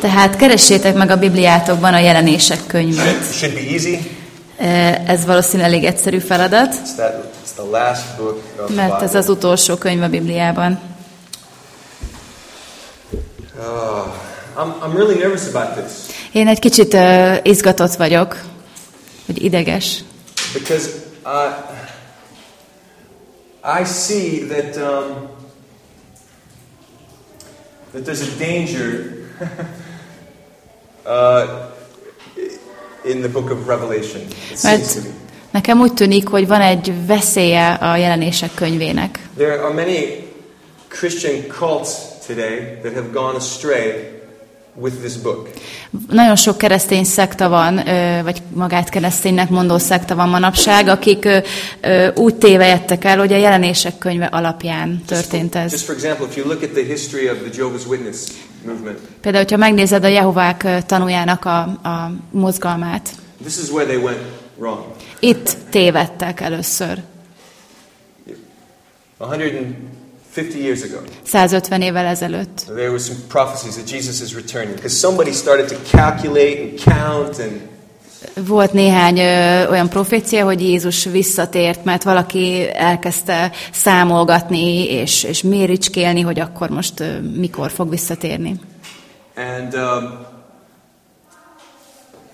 Tehát keressétek meg a Bibliátokban a jelenések könyvét. It should be easy. Ez valószínűleg elég egyszerű feladat, mert ez az utolsó könyv a Bibliában. Oh, Én egy kicsit uh, izgatott vagyok, vagy ideges, because I, I see that, um, that there's a danger uh, in the book of Revelation. It seems to be. nekem úgy tűnik, hogy van egy veszélye a jelenések könyvének. There are many Christian cults today that have gone astray with this book. Nagyon sok keresztény szekta van, vagy magát kereszténynek mondó szekta van manapság, akik úgy tévejettek el, hogy a jelenések könyve alapján történt Just ez. for example, if you look at the history of the Jehovah's Witness movement, Például, hogyha megnézed a Jehovák tanújának a, a mozgalmát, this is where they went wrong. itt tévedtek először, 150 years ago, 150 évvel ezelőtt. there were some prophecies that Jesus is returning because somebody started to calculate and count and Volt néhány ö, olyan profécia, hogy Jézus visszatért, mert valaki elkezdte számolgatni és, és méricskélni, hogy akkor most ö, mikor fog visszatérni. and um,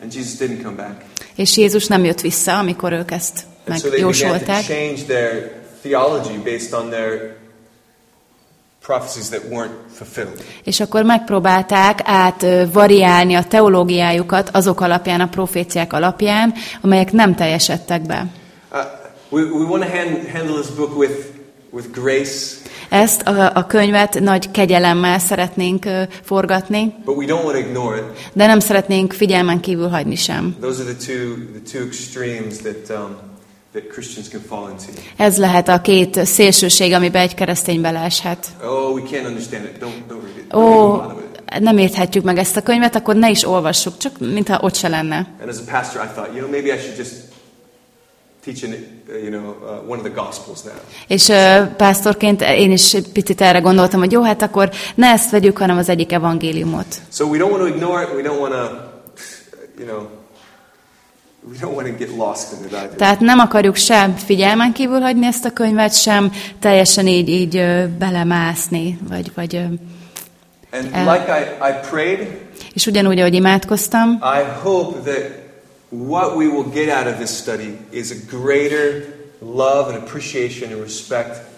and Jesus didn't come back. És Jézus nem jött vissza, amikor ők ezt And so they began to megjósolták. change their theology based on their prophecies that weren't fulfilled. És akkor megpróbálták át variálni a teológiájukat azok alapján, a proféciák alapján, amelyek nem teljesedtek be. Uh, we, we want to hand, handle this book with, with grace, Ezt a, a könyvet nagy kegyelemmel szeretnénk forgatni, but we don't want to ignore it. de nem szeretnénk figyelmen kívül hagyni sem. Those are the two, the two extremes that, um, Ez lehet a két szélsőség, amiben egy keresztény beleeshet. Oh, we can't understand it. Don't, don't read it. Don't Ó, it. nem érthetjük meg ezt a könyvet, akkor ne is olvassuk, csak mintha ott se lenne. Uh, uh. És ö, pásztorként én is picit erre gondoltam, hogy jó, hát akkor ne ezt vegyük, hanem az egyik evangéliumot. So we don't want to ignore it. We don't want to, you know, Tehát nem akarjuk sem figyelmen kívül hagyni ezt a könyvet, sem teljesen így, így belemászni, vagy, vagy And like I, I prayed, és ugyanúgy, ahogy imádkoztam, I hope that what we will get out of this study is a greater love and appreciation and respect for Jesus Christ.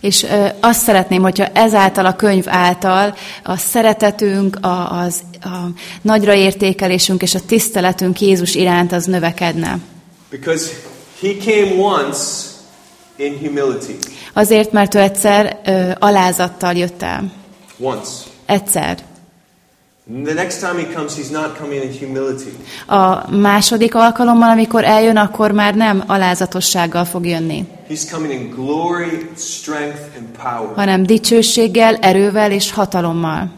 És azt szeretném, hogyha ezáltal a könyv által a szeretetünk, a, az, a nagyra értékelésünk és a tiszteletünk Jézus iránt az növekedne. Because he came once in humility. Azért, mert ő egyszer ö, alázattal jött el. Once. Egyszer. The next time he comes, he's not coming in humility. A második alkalommal, amikor eljön, akkor már nem alázatossággal fog jönni, He's coming in glory, strength, and power. hanem dicsőséggel, erővel és hatalommal.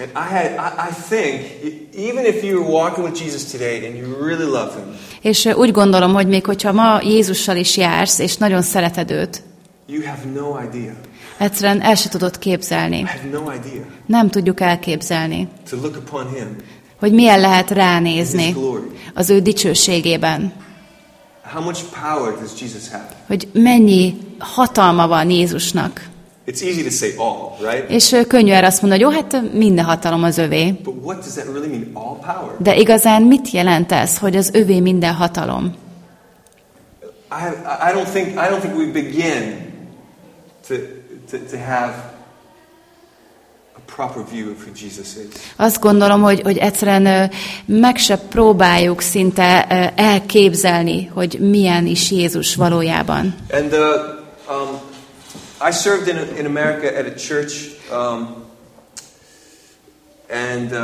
And I had, I, I think, e- even if you were walking with Jesus today and you really love him, És úgy gondolom, hogy még hogyha ma Jézussal is jársz, és nagyon szereted őt, you have no idea. Egyszerűen el se tudod képzelni. Nem tudjuk elképzelni, hogy milyen lehet ránézni az ő dicsőségében, hogy mennyi hatalma van Jézusnak. It's easy to say all, right? És könnyű erre azt mondani, hogy jó, hát minden hatalom az övé. Really? De igazán mit jelent ez, hogy az övé minden hatalom? I I don't think I don't think we begin to, to, to have a proper view of who Jesus is. Azt gondolom, hogy, hogy egyszerűen meg se próbáljuk szinte elképzelni, hogy milyen is Jézus valójában. And uh, um, I served in, in America at a church, um, and uh,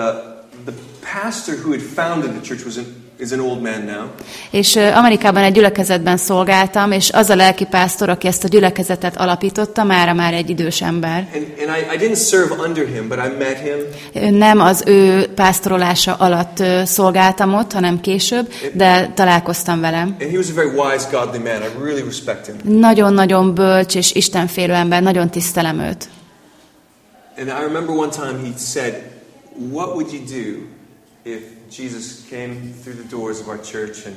the pastor who had founded the church was an, is an old man now. És Amerikában egy gyülekezetben szolgáltam, és az a lelkipásztor, aki ezt a gyülekezetet alapította, mára már egy idős ember. And, and I, I didn't serve under him, but I met him. Ö, Nem az ő pásztorolása alatt szolgáltam ott, hanem később, de találkoztam velem. And he was a very wise, godly man. I really respect him. Nagyon-nagyon bölcs és istenfélő ember, nagyon tisztelem őt. and I remember one time he said, What would you do if Jesus came through the doors of our church and,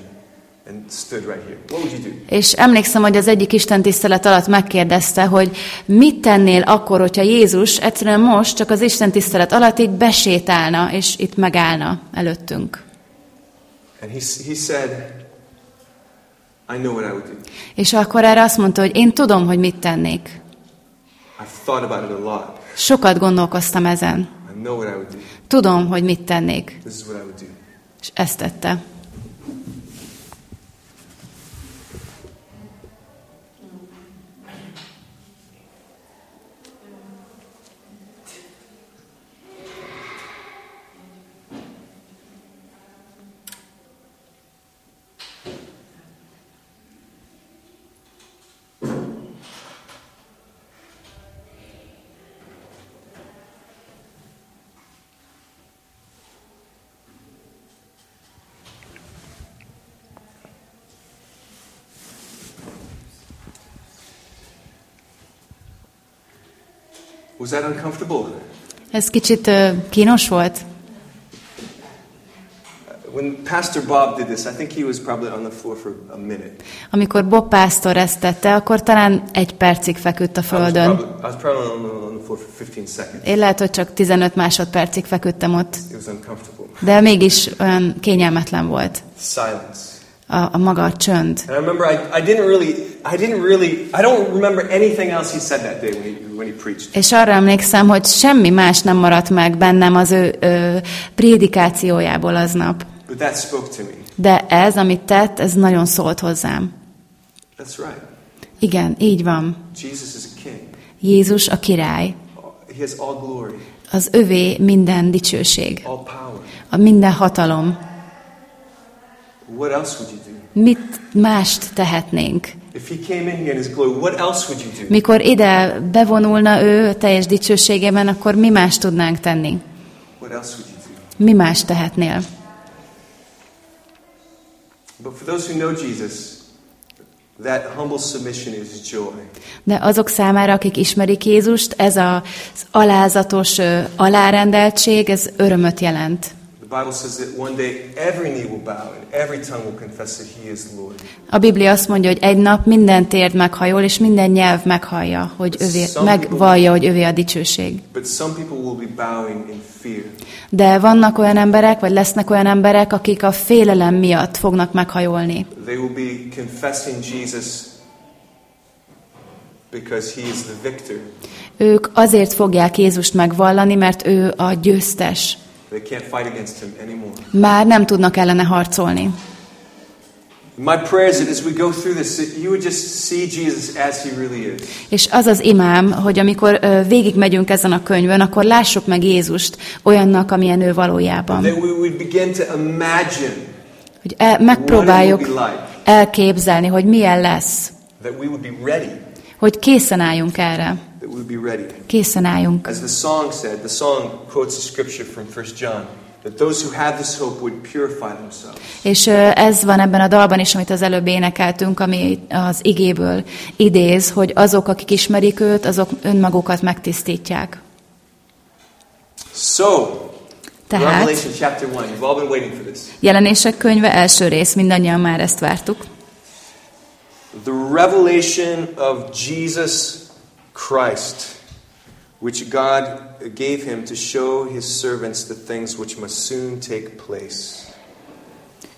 and stood right here? What would you do? És emlékszem, hogy az egyik Isten tisztelet alatt megkérdezte, hogy mit tennél akkor, hogyha Jézus egyszerűen most csak az Isten tisztelet alatt így besétálna, és itt megállna előttünk. And he, he said, I know what I would do. És akkor erre azt mondta, hogy én tudom, hogy mit tennék. Sokat gondolkoztam ezen. Tudom, hogy mit tennék. És ezt tette. Was that uncomfortable? Ez kicsit ö, kínos volt? When Pastor Bob did this, I think he was probably on the floor for a minute. Amikor Bob Pásztor ezt tette, akkor talán egy percig feküdt a I was földön. probably, I was probably on, the, on the floor for 15 seconds. Én lehet, hogy csak 15 másodpercig feküdtem ott, It was uncomfortable. de mégis olyan kényelmetlen volt Silence. A, a maga a csönd. And I remember I, I didn't really, I didn't really, I don't remember anything else he said that day when he, when he preached. És arra emlékszem, hogy semmi más nem maradt meg bennem az ő ö, prédikációjából aznap. But that spoke to me. De ez, amit tett, ez nagyon szólt hozzám. That's right. Igen, így van. Jesus is a king. Jézus a király. He has all glory, Az övé minden dicsőség, all power. a minden hatalom. What else would you do? Mit mást tehetnénk? If he came in here in his glory, what else would you do? Mikor ide bevonulna ő a teljes dicsőségében, akkor mi más tudnánk tenni? What else would you do? Mi más tehetnél? But for those who know Jesus, that humble submission is joy. De azok számára, akik ismerik Jézust, ez az alázatos alárendeltség, ez örömöt jelent. The Bible says that one day every knee will bow and every tongue will confess that he is Lord. A Biblia azt mondja, hogy egy nap minden térd meghajol, és minden nyelv meghallja, hogy övé, megvallja, hogy övé a dicsőség. But some people will be bowing in fear. De vannak olyan emberek, vagy lesznek olyan emberek, akik a félelem miatt fognak meghajolni. They will be confessing Jesus because he is the victor. Ők azért fogják Jézust megvallani, mert ő a győztes. They can't fight against him anymore. Már nem tudnak ellene harcolni. My prayer is that as we go through this, that you would just see Jesus as he really is. És az az imám, hogy amikor ö, végigmegyünk ezen a könyvön, akkor lássuk meg Jézust olyannak, amilyen ő valójában. That we would begin to imagine Hogy el, megpróbáljuk like. elképzelni, hogy milyen lesz. That we would be ready. Hogy készen álljunk erre. That we would be ready. Készen álljunk. As the song said, the song quotes a scripture from 1 John. That those who have this hope would purify themselves. És ez van ebben a dalban is, amit az előbb énekeltünk, ami az igéből idéz, hogy azok, akik ismerik őt, azok önmagukat megtisztítják. So, Tehát Revelation chapter 1, you've all been waiting for this. jelenések könyve első rész, mindannyian már ezt vártuk. The revelation of Jesus Christ, which God gave him to show his servants the things which must soon take place.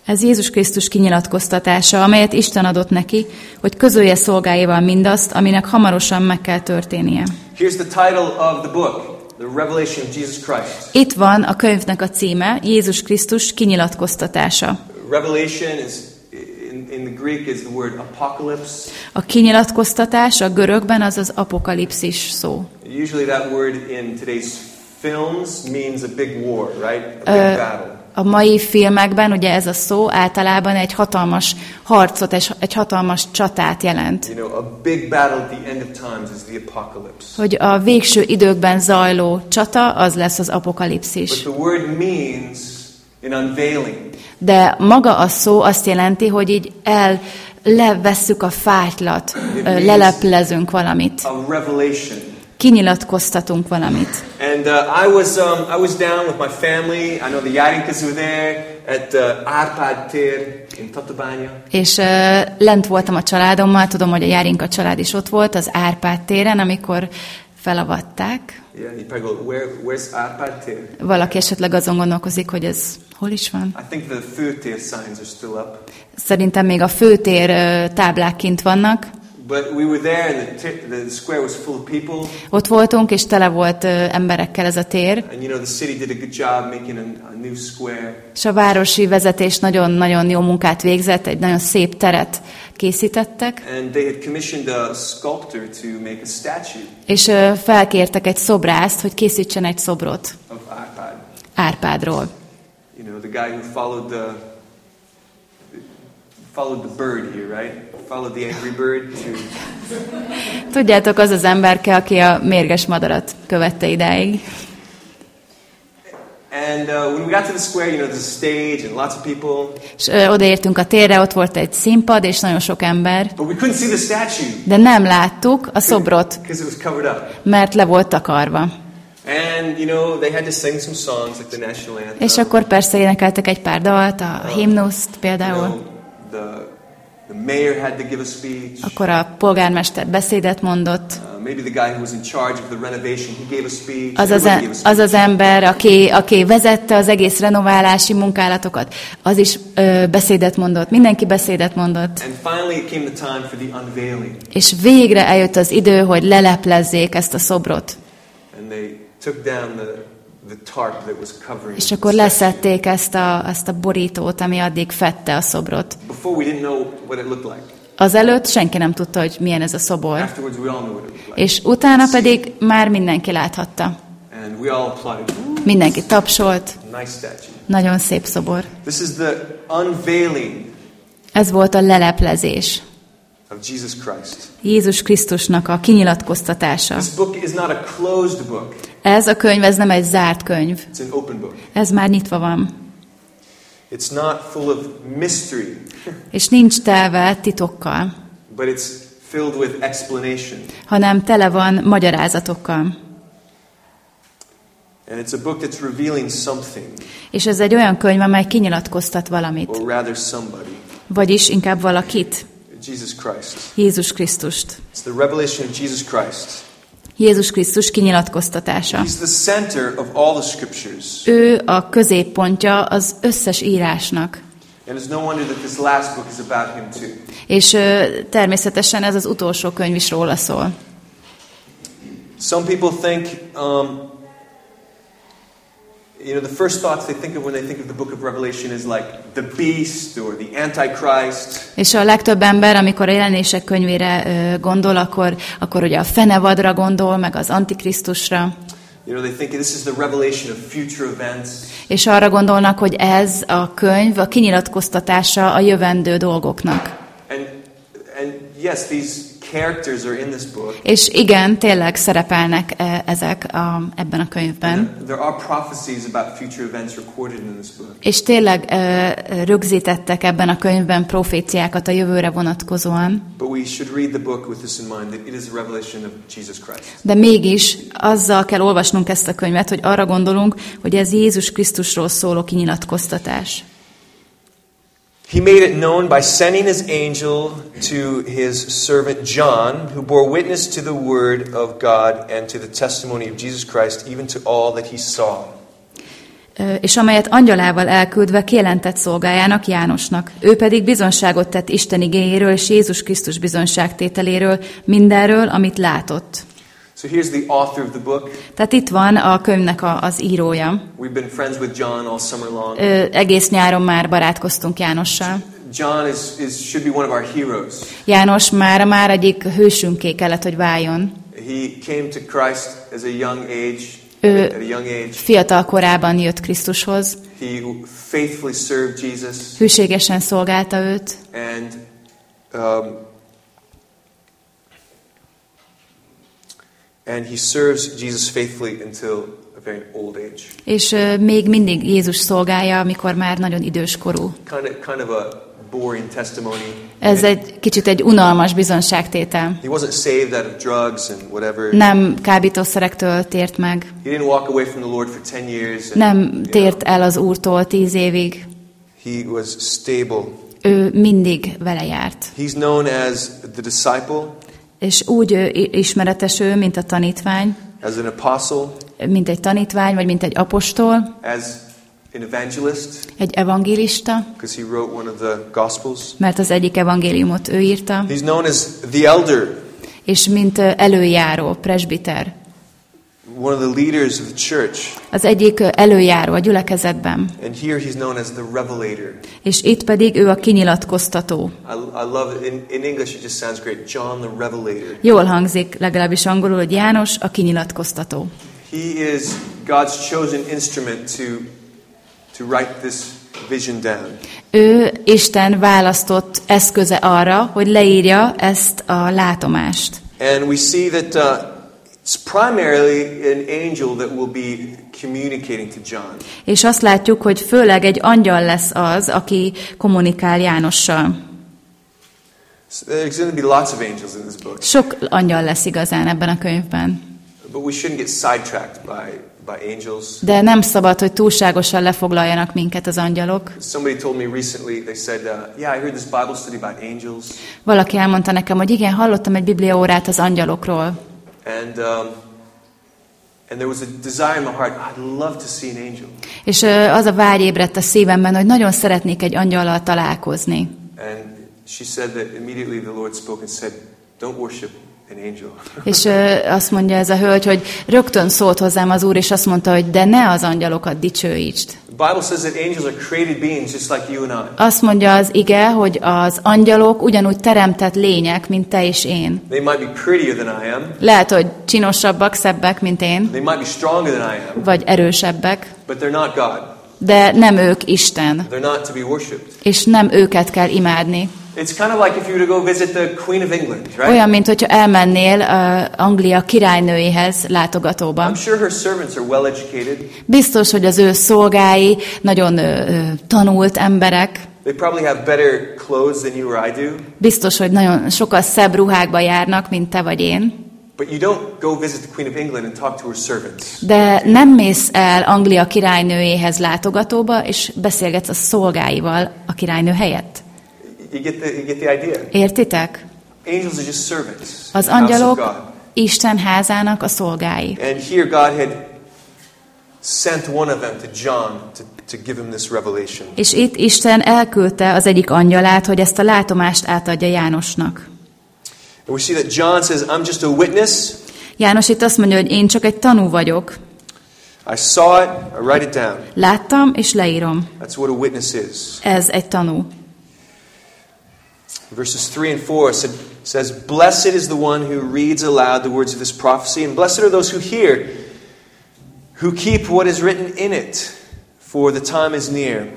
Ez Jézus Krisztus kinyilatkoztatása, amelyet Isten adott neki, hogy közölje szolgáival mindazt, aminek hamarosan meg kell történnie. Here's the title of the book The Revelation of Jesus Christ. Itt van a könyvnek a címe, Jézus Krisztus kinyilatkoztatása. Revelation is, in, the Greek, is the word apocalypse. A kinyilatkoztatás a görögben az az apokalipszis szó. Usually, that word in today's films means a big war, right? A big Ö, battle. A mai filmekben ugye ez a szó általában egy hatalmas harcot, egy, egy hatalmas csatát jelent. You know, a big battle at the end of times is the apocalypse. Hogy a végső időkben zajló csata, az lesz az But apokalipszis. the word means. De maga a szó azt jelenti, hogy így el levesszük a fájtlat, ö, leleplezünk valamit, kinyilatkoztatunk valamit. And uh, I was um, I was down with my family. I know the Yarinkas were there at uh, Árpád tér in Tatabánya. És uh, lent voltam a családommal, tudom, hogy a Járinka család is ott volt az Árpád téren, amikor felavatták. Where, where's Árpád? Valaki esetleg azon gondolkozik, hogy ez hol is van. I think the főtér signs are still up. Szerintem még a főtér táblák kint vannak. Ott voltunk, és tele volt emberekkel ez a tér. És a városi vezetés nagyon-nagyon jó munkát végzett, egy nagyon szép teret készítettek, And they had commissioned a sculptor to make a statue és felkértek egy szobrászt, hogy készítsen egy szobrot Árpád. Árpádról. You know, the guy who followed the followed the bird here, right? Followed the angry bird to Tudjátok, az az emberke, aki a mérges madarat követte idáig. And uh, when we got to the square, you know, there's a stage and lots of people, És ö, odaértünk a térre, ott volt egy színpad, és nagyon sok ember, but we couldn't see the statue de nem láttuk a szobrot, because it was covered up. mert le volt takarva. And you know, they had to sing some songs like the national anthem. És akkor persze énekeltek egy pár dalt, a himnuszt you például. know, the Akkor a polgármester beszédet mondott. Uh. Az az, az, az ember, aki, aki vezette az egész renoválási munkálatokat, az is ö, beszédet mondott, mindenki beszédet mondott. And came the time for the És végre eljött az idő, hogy leleplezzék ezt a szobrot. És akkor leszették ezt a, ezt a borítót, ami addig fette a szobrot. Azelőtt senki nem tudta, hogy milyen ez a szobor. És utána pedig már mindenki láthatta. Mindenki tapsolt. Nagyon szép szobor. Ez volt a leleplezés. Jézus Krisztusnak a kinyilatkoztatása. Ez a könyv, ez nem egy zárt könyv. it's an open book. Ez már nyitva van. It's not full of mystery, És nincs telve titokkal, but it's filled with explanation. hanem tele van magyarázatokkal. And it's a book that's revealing something, És ez egy olyan könyv, amely kinyilatkoztat valamit. or rather somebody. Vagyis inkább valakit. Jesus Christ. Jézus Krisztust. It's the revelation of Jesus Christ. Jézus Krisztus kinyilatkoztatása. Ő a középpontja az összes írásnak. És természetesen ez az utolsó könyv is róla szól. Some people think, um, you know, the first thoughts they think of when they think of the book of Revelation is like the beast or the Antichrist. És a legtöbb ember, amikor a jelenések könyvére gondol, akkor, akkor ugye a fenevadra gondol, meg az antikrisztusra, You know, they think this is the revelation of future events. és arra gondolnak, hogy ez a könyv a kinyilatkoztatása a jövendő dolgoknak. And, and yes, these characters are in this book. És igen, tényleg szerepelnek e, ezek a, ebben a könyvben. There are prophecies about future events recorded in this book. És tényleg e, rögzítettek ebben a könyvben proféciákat a jövőre vonatkozóan. But we should read the book with this in mind that it is a revelation of Jesus Christ. De mégis azzal kell olvasnunk ezt a könyvet, hogy arra gondolunk, hogy ez Jézus Krisztusról szóló kinyilatkoztatás. He made it known by sending his angel to his servant John, who bore witness to the word of God and to the testimony of Jesus Christ, even to all that he saw. És amelyet angyalával elküldve kijelentett szolgájának Jánosnak. Ő pedig bizonságot tett Isten igéjéről és Jézus Krisztus bizonságtételéről, mindenről, amit látott. So here's the author of the book. Tehát itt van a könyvnek a, az írója. We've been friends with John all summer long. Ö, egész nyáron már barátkoztunk Jánossal. John is, is, should be one of our heroes. János már már egyik hősünké kellett, hogy váljon. He came to Christ as a young age, Ö- at a young age. Fiatal korában jött Krisztushoz, He faithfully served Jesus hűségesen szolgálta őt, and um, and he serves Jesus faithfully until a very old age. és ö, még mindig Jézus szolgálja, amikor már nagyon idős korú. Kind of, kind of a boring testimony. Ez egy kicsit egy unalmas bizonságtétel. He wasn't saved out of drugs and whatever. Nem kábítószerektől tért meg, He didn't walk away from the Lord for 10 years. and, nem tért el az Úrtól tíz évig. he was stable. Ő mindig vele járt. He's known as the disciple, És úgy ismeretes ő, mint a tanítvány, as an apostle, mint egy tanítvány, vagy mint egy apostol, as an evangelist, egy evangélista, because he wrote one of the Gospels. mert az egyik evangéliumot ő írta, He's known as the elder, és mint előjáró, presbiter. One of the leaders of the church. Az egyik előjáró a gyülekezetben, And here he's known as the revelator. és itt pedig ő a kinyilatkoztató. I, I love it. In, in English, it just sounds great. John the Revelator. Jól hangzik, legalábbis angolul, hogy János a kinyilatkoztató. He is God's chosen instrument to, to write this vision down. Ő Isten választott eszköze arra, hogy leírja ezt a látomást. And we see that uh, it's primarily an angel that will be communicating to John. És azt látjuk, hogy főleg egy angyal lesz az, aki kommunikál Jánossal. So there's going to be lots of angels in this book, Sok angyal lesz igazán ebben a könyvben. but we shouldn't get sidetracked by, by angels. De nem szabad, hogy túlságosan lefoglaljanak minket az angyalok. Somebody told me recently, they said, uh, Yeah, I heard this Bible study about angels. Valaki elmondta nekem, hogy igen, hallottam egy bibliaórát az angyalokról. And, um, and there was a desire in my heart, I'd love to see an angel. És az a vágy ébredt a szívemben, hogy nagyon szeretnék egy angyallal találkozni. And she said that immediately the Lord spoke and said, Don't worship. És ö, azt mondja ez a hölgy, hogy rögtön szólt hozzám az Úr, és azt mondta, hogy de ne az angyalokat dicsőítsd. Azt mondja az ige, hogy az angyalok ugyanúgy teremtett lények, mint te és én. Lehet, hogy csinosabbak, szebbek, mint én, vagy erősebbek, de nem ők Isten, és nem őket kell imádni. It's kind of like if you were to go visit the Queen of England, right? Olyan, mint hogyha elmennél uh, Anglia királynőihez látogatóba. I'm sure her servants are well educated. Biztos, hogy az ő szolgái nagyon ö, tanult emberek, They probably have better clothes than you or I do. biztos, hogy nagyon sokkal szebb ruhákba járnak, mint te vagy én, But you don't go visit the Queen of England and talk to her servants. de nem mész el Anglia királynőjéhez látogatóba, és beszélgetsz a szolgáival a királynő helyett. You get the, you get the idea. Értitek? Angels are just servants. Az angyalok. Isten házának a szolgái. And here God had sent one of them to John to, to give him this revelation. És itt Isten elküldte az egyik angyalát, hogy ezt a látomást átadja Jánosnak. And we see that John says, I'm just a witness. János itt azt mondja, hogy én csak egy tanú vagyok. I saw it, I write it down. Láttam, és leírom. That's what a witness is. Ez egy tanú. Verses 3 and 4 said, says, Blessed is the one who reads aloud the words of this prophecy, and blessed are those who hear, who keep what is written in it, for the time is near.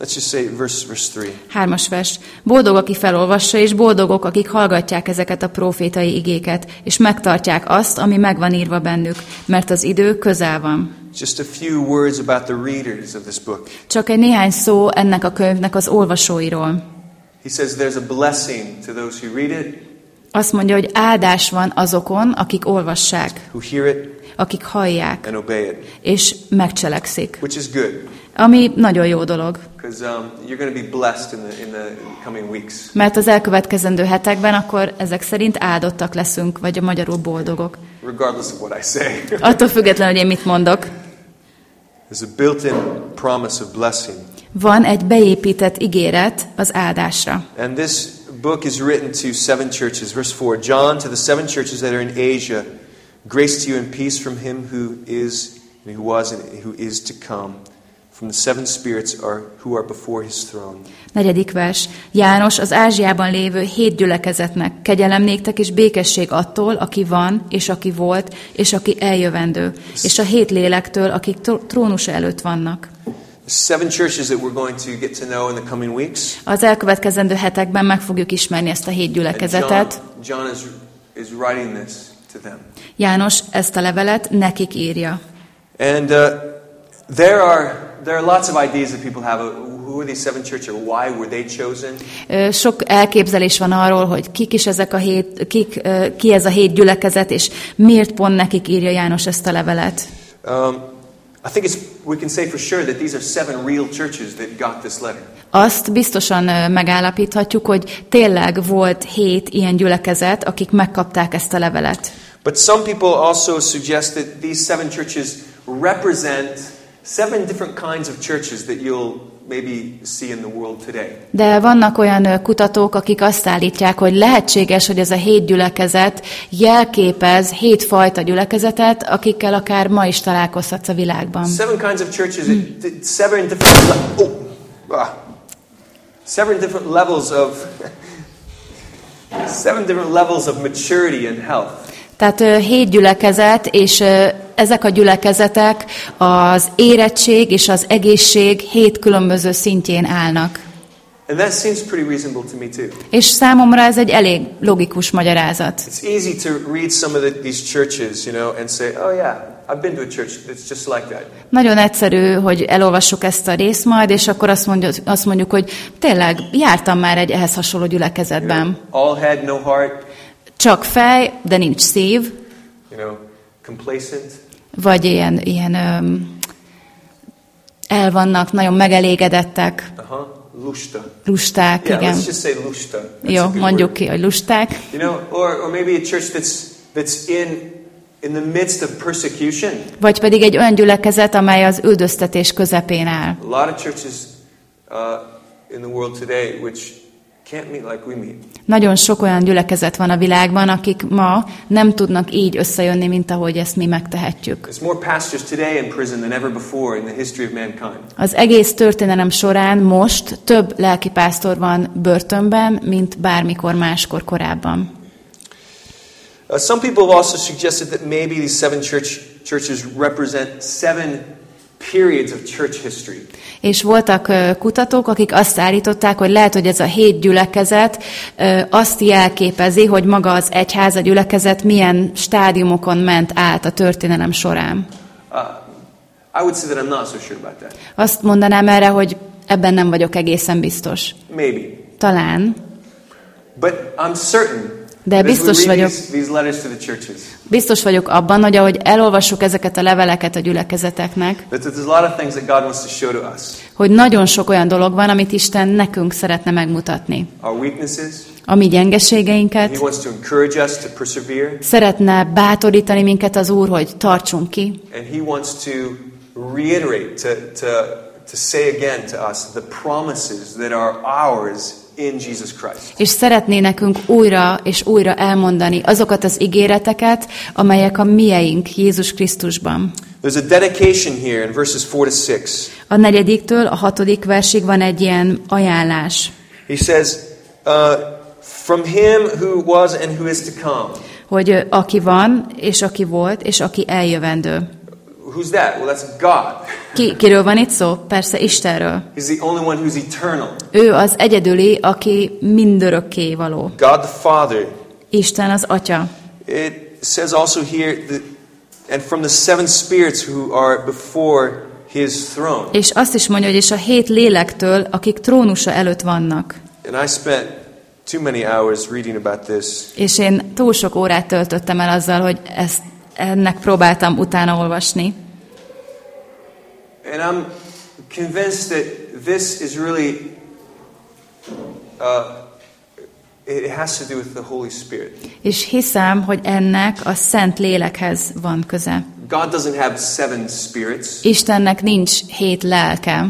Let's just say verse, verse 3. Hármas vers. Boldog, aki felolvassa, és boldogok, akik hallgatják ezeket a profétai igéket, és megtartják azt, ami megvan írva bennük, mert az idő közel van. Just a few words about the readers of this book. Csak egy néhány szó ennek a könyvnek az olvasóiról. He says there's a blessing to those who read it, Azt mondja, hogy áldás van azokon, akik olvassák, who hear it, akik hallják, and obey it, és megcselekszik. which is good, Ami nagyon jó dolog, um, mert az elkövetkezendő hetekben akkor ezek szerint áldottak leszünk, vagy a magyarul boldogok. regardless of what I say. Attól függetlenül, hogy én mit mondok. There's a built in promise of blessing. Van egy beépített ígéret az áldásra. And this book is written to seven churches. Verse 4 John, to the seven churches that are in Asia, grace to you and peace from him who is, and who was, and who is to come, from the seven spirits are, who are before his throne. Negyedik vers. János az Ázsiában lévő hét gyülekezetnek, kegyelem néktek és békesség attól, aki van, és aki volt, és aki eljövendő, és a hét lélektől, akik tr- trónus előtt vannak. Seven churches that we're going to get to know in the coming weeks. Az elkövetkezendő hetekben meg fogjuk ismerni ezt a hét And John, gyülekezetet. John is, is writing this to them. János ezt a levelet nekik írja. And uh, there, are, there are lots of ideas that people have who are these seven churches or why were they chosen. Sok elképzelés van arról, hogy kik is ezek a hét, kik, ki ez a hét gyülekezet, és miért pont nekik írja János ezt a levelet. Um, I think it's, we can say for sure that these are seven real churches that got this letter. Azt biztosan megállapíthatjuk, hogy tényleg volt hét ilyen gyülekezet, akik megkapták ezt a levelet. But some people also suggest that these seven churches represent seven different kinds of churches that you'll De vannak olyan kutatók, akik azt állítják, hogy lehetséges, hogy ez a hét gyülekezet jelképez hét fajta gyülekezetet, akikkel akár ma is találkozhatsz a világban. Seven kinds of churches, seven different, oh, ah, seven different levels of, seven different levels of maturity and health. Tehát hét gyülekezet, és ezek a gyülekezetek az érettség és az egészség hét különböző szintjén állnak. And that seems pretty reasonable to me too. És számomra ez egy elég logikus magyarázat. It's easy to read some of the, these churches, you know, and say, oh yeah, I've been to a church that's just like that. Nagyon egyszerű, hogy elolvassuk ezt a részt majd, és akkor azt mondjuk, azt mondjuk hogy tényleg jártam már egy ehhez hasonló gyülekezetben. All head, no heart, Csak fej, de nincs szív, you know, complacent. Vagy ilyen, ilyen öm, el vannak, nagyon megelégedettek, Uh-huh. Lusta. lusták, Yeah, igen. let's just say lusta. That's Jó, mondjuk word. ki, hogy lusták. You know, or, or maybe a church that's that's in in the midst of persecution. Vagy pedig egy olyan gyülekezet, amely az üldöztetés közepén áll. A lot of churches uh, in the world today which Nagyon sok olyan gyülekezet van a világban, akik ma nem tudnak így összejönni, mint ahogy ezt mi megtehetjük. Az egész történelem során most több lelkipásztor van börtönben, mint bármikor máskor korábban. Uh, some people have also suggested that maybe these seven church churches represent seven periods of church history. És voltak kutatók, akik azt állították, hogy lehet, hogy ez a hét gyülekezet azt jelképezi, hogy maga az egyház, a gyülekezet milyen stádiumokon ment át a történelem során. Uh, I would say that I'm not so sure about that. Azt mondanám erre, hogy ebben nem vagyok egészen biztos. Maybe. Talán, But I'm certain De biztos vagyok. Biztos vagyok abban, hogy ahogy elolvassuk ezeket a leveleket a gyülekezeteknek, hogy nagyon sok olyan dolog van, amit Isten nekünk szeretne megmutatni. A mi gyengeségeinket, szeretne bátorítani minket az Úr, hogy tartsunk ki, reiterate, to, to, to say again to us the promises that are ours in Jesus Christ. és szeretné nekünk újra és újra elmondani azokat az ígéreteket, amelyek a mieink Jézus Krisztusban. There's a dedication here in verses 4 to 6. A negyediktől a hatodik versig van egy ilyen ajánlás, He says, uh, From Him who was and who is to come. hogy aki van, és aki volt, és aki eljövendő. Who's that? Well, that's God. Ki, kiről van itt szó? Persze Istenről. He's the only one who's eternal. Ő az egyedüli, aki mindörökké való. God the Father. Isten az Atya. It says also here, that, and from the seven spirits who are before His throne. És azt is mondja, hogy és a hét lélektől, akik trónusa előtt vannak. And I spent too many hours reading about this. És én túl sok órát töltöttem el azzal, hogy ezt, ennek próbáltam utána olvasni. And I'm convinced that this is really, uh, it has to do with the Holy Spirit. És hiszem, hogy ennek a Szent Lélekhez van köze. God doesn't have seven spirits, Istennek nincs hét lelke,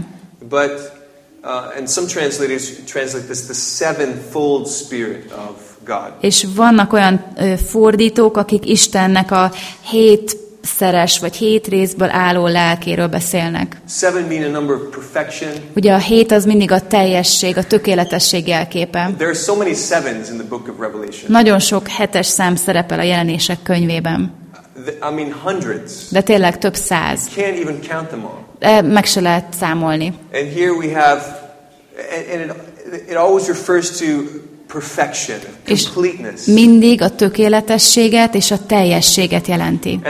but, uh, and some translators translate this the sevenfold spirit of. És vannak olyan fordítók, akik Istennek a hét szeres vagy hét részből álló lelkéről beszélnek. Ugye a hét az mindig a teljesség, a tökéletesség jelképe. So. Nagyon sok hetes szám szerepel a jelenések könyvében, I mean, hundreds. de tényleg több száz. Can't even count them all. De meg se lehet számolni. And here we have, and, it, it always refers to És mindig a tökéletességet és a teljességet jelenti.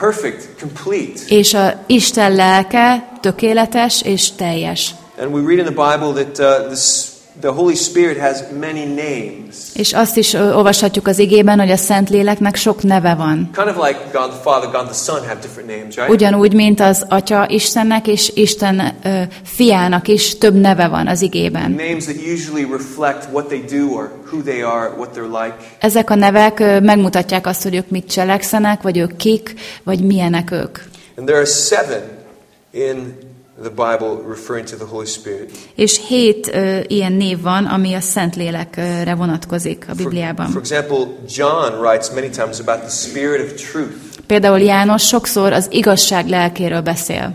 Perfect. És a Isten lelke tökéletes és teljes. And we read in the Bible that uh, this, the Holy Spirit has many names. És azt is olvashatjuk az igében, hogy a Szentléleknek sok neve van. Kind of like God the Father, God the Son have different names, right? Ugyanúgy, mint az Atya Istennek és Isten ö, fiának is több neve van az igében. Names that usually reflect what they do or who they are, what they're like. Ezek a nevek ö, megmutatják azt, hogy ők mit cselekszenek, vagy ők kik, vagy milyenek ők. And there are seven in the Bible referring to the Holy Spirit. És hét ö, ilyen név van, ami a Szentlélekre vonatkozik a For, Bibliában. for example, John writes many times about the Spirit of truth. Például János sokszor az igazság lelkéről beszél.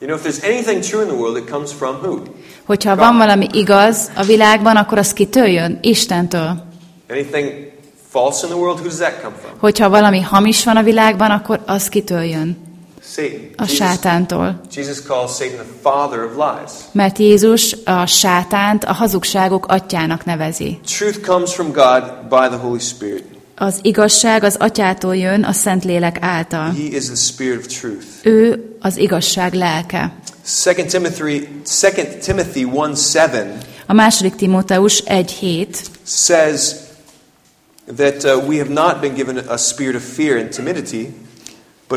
You know, if there's anything true in the world, it comes from who? Hogyha van valami igaz a világban, akkor az kitől jön? Istentől. Anything false in the world, who does that come from? Hogyha valami hamis van a világban, akkor az kitől jön? A sátántól. Mert Jézus a sátánt a hazugságok atyának nevezi. Az igazság az atyától jön a Szentlélek által. Ő az igazság lelke. 2 Timothy, 2 Timothy 1 7 A második Timóteus 1.7 says that uh, we have not been given a spirit of fear and timidity,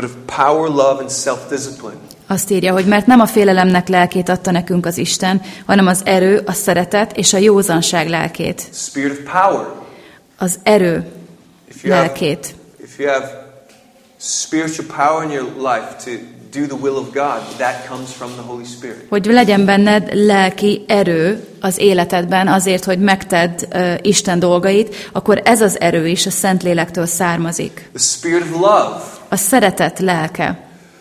but of power, love, and self discipline. azt írja, hogy mert nem a félelemnek lelkét adta nekünk az Isten, hanem az erő, a szeretet és a józanság lelkét. Spirit of power. Az erő If you have, lelkét. if you have spiritual power in your life to do the will of God, that comes from the Holy Spirit. Hogy legyen benned lelki erő az életedben azért, hogy megtedd uh, Isten dolgait, akkor ez az erő is a Szentlélektől származik. The Spirit of love. A szeretet lelke.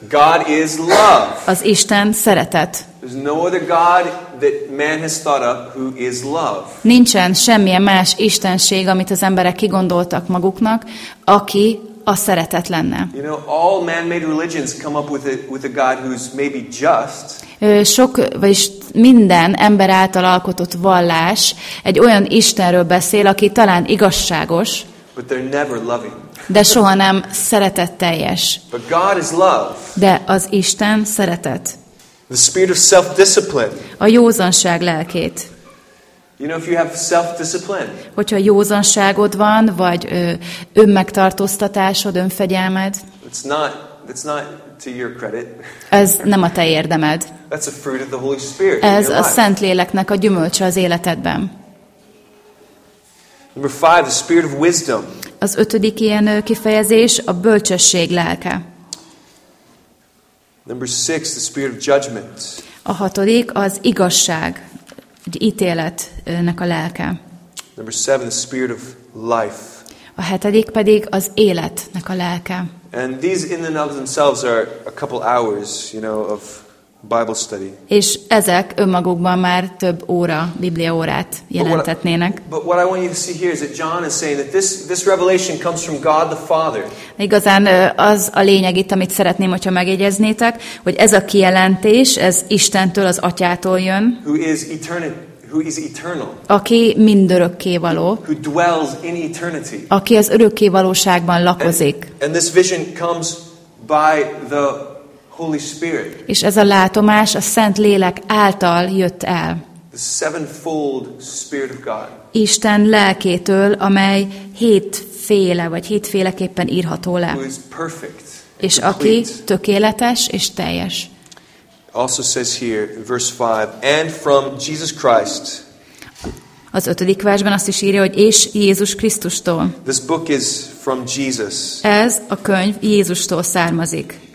God is love. Az Isten szeretet. There's no other God that man has thought up who is love. Nincsen semmilyen más istenség, amit az emberek kigondoltak maguknak, aki a szeretet lenne. You know, all man-made religions come up with a, with a God who's maybe just, Sok, vagyis minden ember által alkotott vallás egy olyan Istenről beszél, aki talán igazságos, but they're never loving. De soha nem szeretetteljes. But God is love. De az Isten szeretet. The spirit of self-discipline. A józanság lelkét. You know, if you have self-discipline, Hogyha józanságod van, vagy ö, önmegtartóztatásod, önfegyelmed, it's not, it's not to your credit. ez nem a te érdemed. That's a fruit of the Holy Spirit Ez a. Szentléleknek a gyümölcse az életedben. Number five, the spirit of wisdom. Az ötödik ilyen kifejezés a bölcsesség lelke. Number six, the spirit of judgment. A hatodik az igazság, egy ítéletnek a lelke. Number seven, the spirit of life. A hetedik pedig az életnek a lelke. And these in and of themselves are a couple hours, you know, of Bible study. És ezek önmagukban már több óra, bibliaórát jelentetnének. But what I want you to see here is that John is saying that this, this revelation comes from God the Father. Igazán az a lényeg itt, amit szeretném, hogyha megjegyeznétek, hogy ez a kijelentés, ez Istentől, az Atyától jön, who is who is eternal, aki mindörökké való, who dwells in eternity. aki az örökké valóságban lakozik. And this vision comes by the És ez a látomás a Szent Lélek által jött el. the sevenfold Spirit of God. Isten lelkétől, amely hétféle, vagy hétféleképpen írható le. És aki tökéletes és teljes. Also says here verse 5, and from Jesus Christ. Az ötödik versben azt is írja, hogy és Jézus Krisztustól. This book is from Jesus, Ez a könyv Jézustól származik.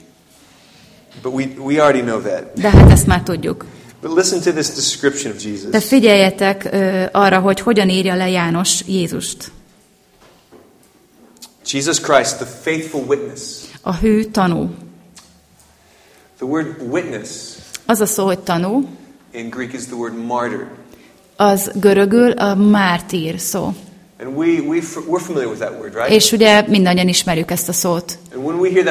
But we, we already know that. De hát ezt már tudjuk. But listen to this description of De Jesus. figyeljetek ö, arra, hogy hogyan írja le János Jézust. Jesus Christ, the faithful witness. A hű tanú. The word witness Az a szó, hogy tanú, in Greek is the word martyr. az görögül a mártír szó. And we, we, we're familiar with that word, right? És ugye mindannyian ismerjük ezt a szót. Somebody.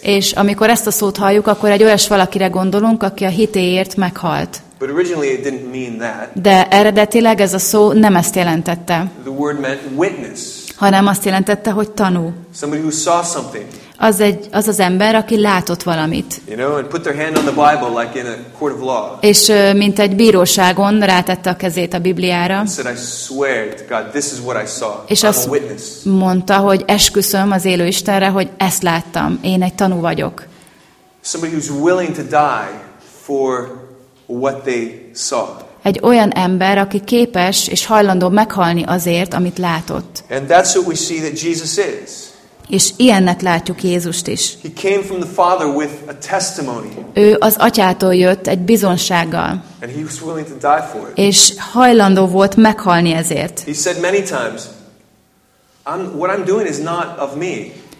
És amikor ezt a szót halljuk, akkor egy olyas valakire gondolunk, aki a hitéért meghalt. But originally it didn't mean that. De eredetileg ez a szó nem ezt jelentette. The word meant witness. hanem azt jelentette, hogy tanú. Az, egy, az az ember, aki látott valamit. you know, and put their hand on the Bible like in a court of law. És mint egy bíróságon rátette a kezét a Bibliára, said, I swear to God, this is what I saw. és I'm azt mondta, hogy esküszöm az élő Istenre, hogy ezt láttam, én egy tanú vagyok. Somebody who's willing to die for what they saw. Egy olyan ember, aki képes és hajlandó meghalni azért, amit látott. And that's what we see that Jesus is. És ilyennek látjuk Jézust is. He came from the Father with a testimony, Ő az atyától jött egy bizonsággal, and he was willing to die for it. és hajlandó volt meghalni ezért. He said many times, I'm, What I'm doing is not of me.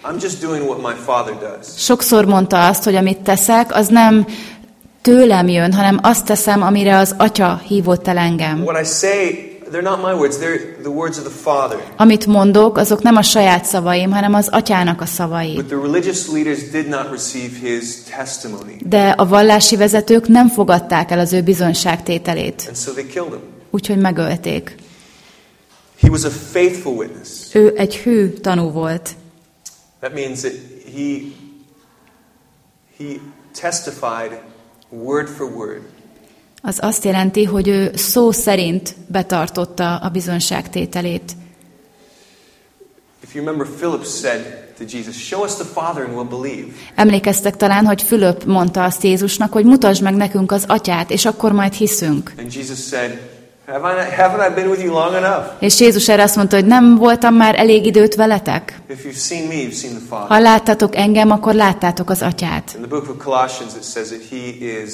I'm just doing what my Father does. Sokszor mondta azt, hogy amit teszek, az nem tőlem jön, hanem azt teszem, amire az atya hívott el engem. What I say, they're not my words, they're the words of the Father. Amit mondok, azok nem a saját szavaim, hanem az atyának a szavai. But the religious leaders did not receive his testimony, De a vallási vezetők nem fogadták el az ő bizonyságtételét, and so they killed him. úgyhogy megölték. He was a faithful witness. Ő egy hű tanú volt. That means that he, he testified word for word. Az azt jelenti, hogy ő szó szerint betartotta a bizonyságtételét. If you remember, Philip said to Jesus, Show us the Father and we'll believe. Emlékeztek talán, hogy Fülöp mondta azt Jézusnak, hogy mutasd meg nekünk az atyát, és akkor majd hiszünk. And Jesus said, Have I not, haven't I been with you long enough? És Jézus erre azt mondta, hogy nem voltam már elég időt veletek? If you've seen me, you've seen the Ha láttatok engem, akkor láttátok az atyát. In the book of Colossians, it says that he is,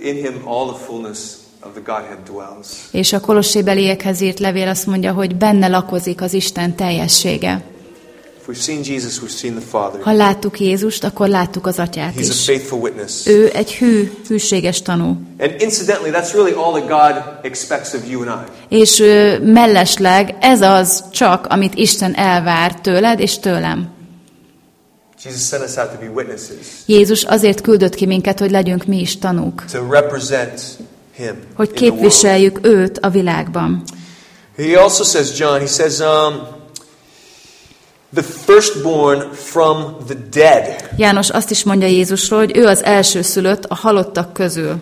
in him all the fullness of the Godhead dwells. És a kolossébeliekhez írt levél azt mondja, hogy benne lakozik az Isten teljessége. Ha láttuk Jézust, akkor láttuk az atyát He's a is. faithful witness. Ő egy hű, hűséges tanú. And incidentally, that's really all that God expects of you and I. És ö, mellesleg ez az csak, amit Isten elvár tőled és tőlem. Jesus sent us out to be witnesses, Jézus azért küldött ki minket, hogy legyünk mi is tanúk. to represent Him Hogy képviseljük őt a világban. He also says, John, he says, um, the firstborn from the dead. János azt is mondja Jézusról, hogy ő az elsőszülött a halottak közül.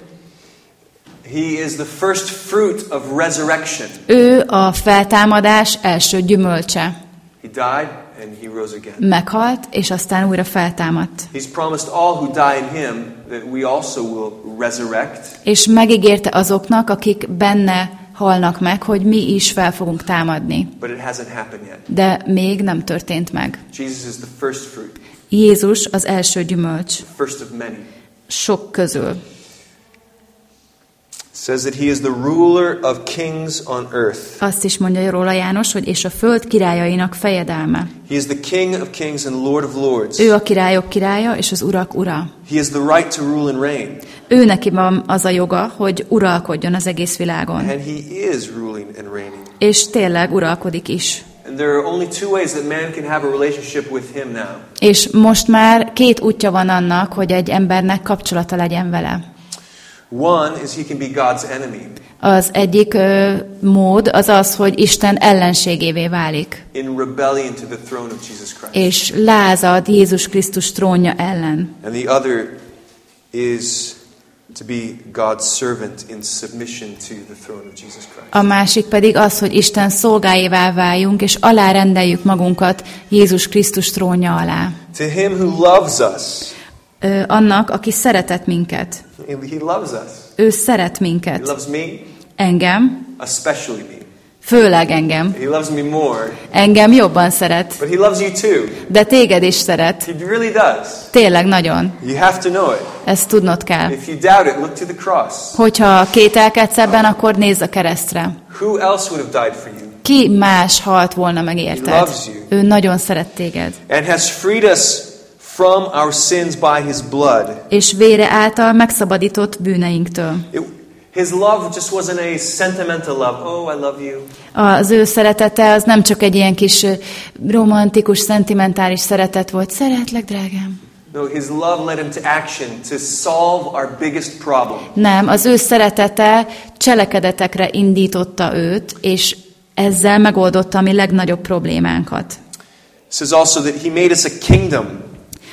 He is the first fruit of resurrection. Ő a feltámadás első gyümölcse. He died Meghalt, és aztán újra feltámadt. He's promised all who die in him that we also will resurrect. És megígérte azoknak, akik benne halnak meg, hogy mi is fel fogunk támadni. De még nem történt meg. Jézus az első gyümölcs, sok közül. Says that he is the ruler of kings on earth. Azt is mondja róla János, hogy és a föld királyainak fejedelme. He is the king of kings and lord of lords. Ő a királyok királya és az urak ura. He has the right to rule and reign. Ő neki van az a joga, hogy uralkodjon az egész világon. And he is ruling and reigning. És tényleg uralkodik is. És most már két útja van annak, hogy egy embernek kapcsolata legyen vele. One is he can be God's enemy Az egyik ö, mód az az, hogy Isten ellenségévé válik, in rebellion to the throne of Jesus Christ. és lázad Jézus Krisztus trónja ellen. And the other is to be God's servant in submission to the throne of Jesus Christ. A másik pedig az, hogy Isten szolgáivá váljunk, és alárendeljük magunkat Jézus Krisztus trónja alá. To him who loves us, Ö, annak, aki szeretett minket. He loves us. Ő szeret He minket. loves me, Engem, especially me. főleg engem. He loves me more, Engem jobban szeret, but he loves you too. de téged is szeret. He really does. Tényleg nagyon. You have to know it. Ezt tudnod kell. If you doubt it, look to the cross. Hogyha kételkedsz ebben, akkor nézz a keresztre. Who else would have died for you? Ki más halt volna meg He érted? loves you. Ő nagyon szeret téged. And has freed us from our sins by his blood. És vére által megszabadított bűneinktől. It, his love just wasn't a sentimental love. Oh, I love you. Az ő szeretete az nem csak egy ilyen kis romantikus, szentimentális szeretet volt. Szeretlek, drágám. No, his love led him to action to solve our biggest problem. Nem, az ő szeretete cselekedetekre indította őt, és ezzel megoldotta a mi legnagyobb problémánkat. Says also that he made us a kingdom.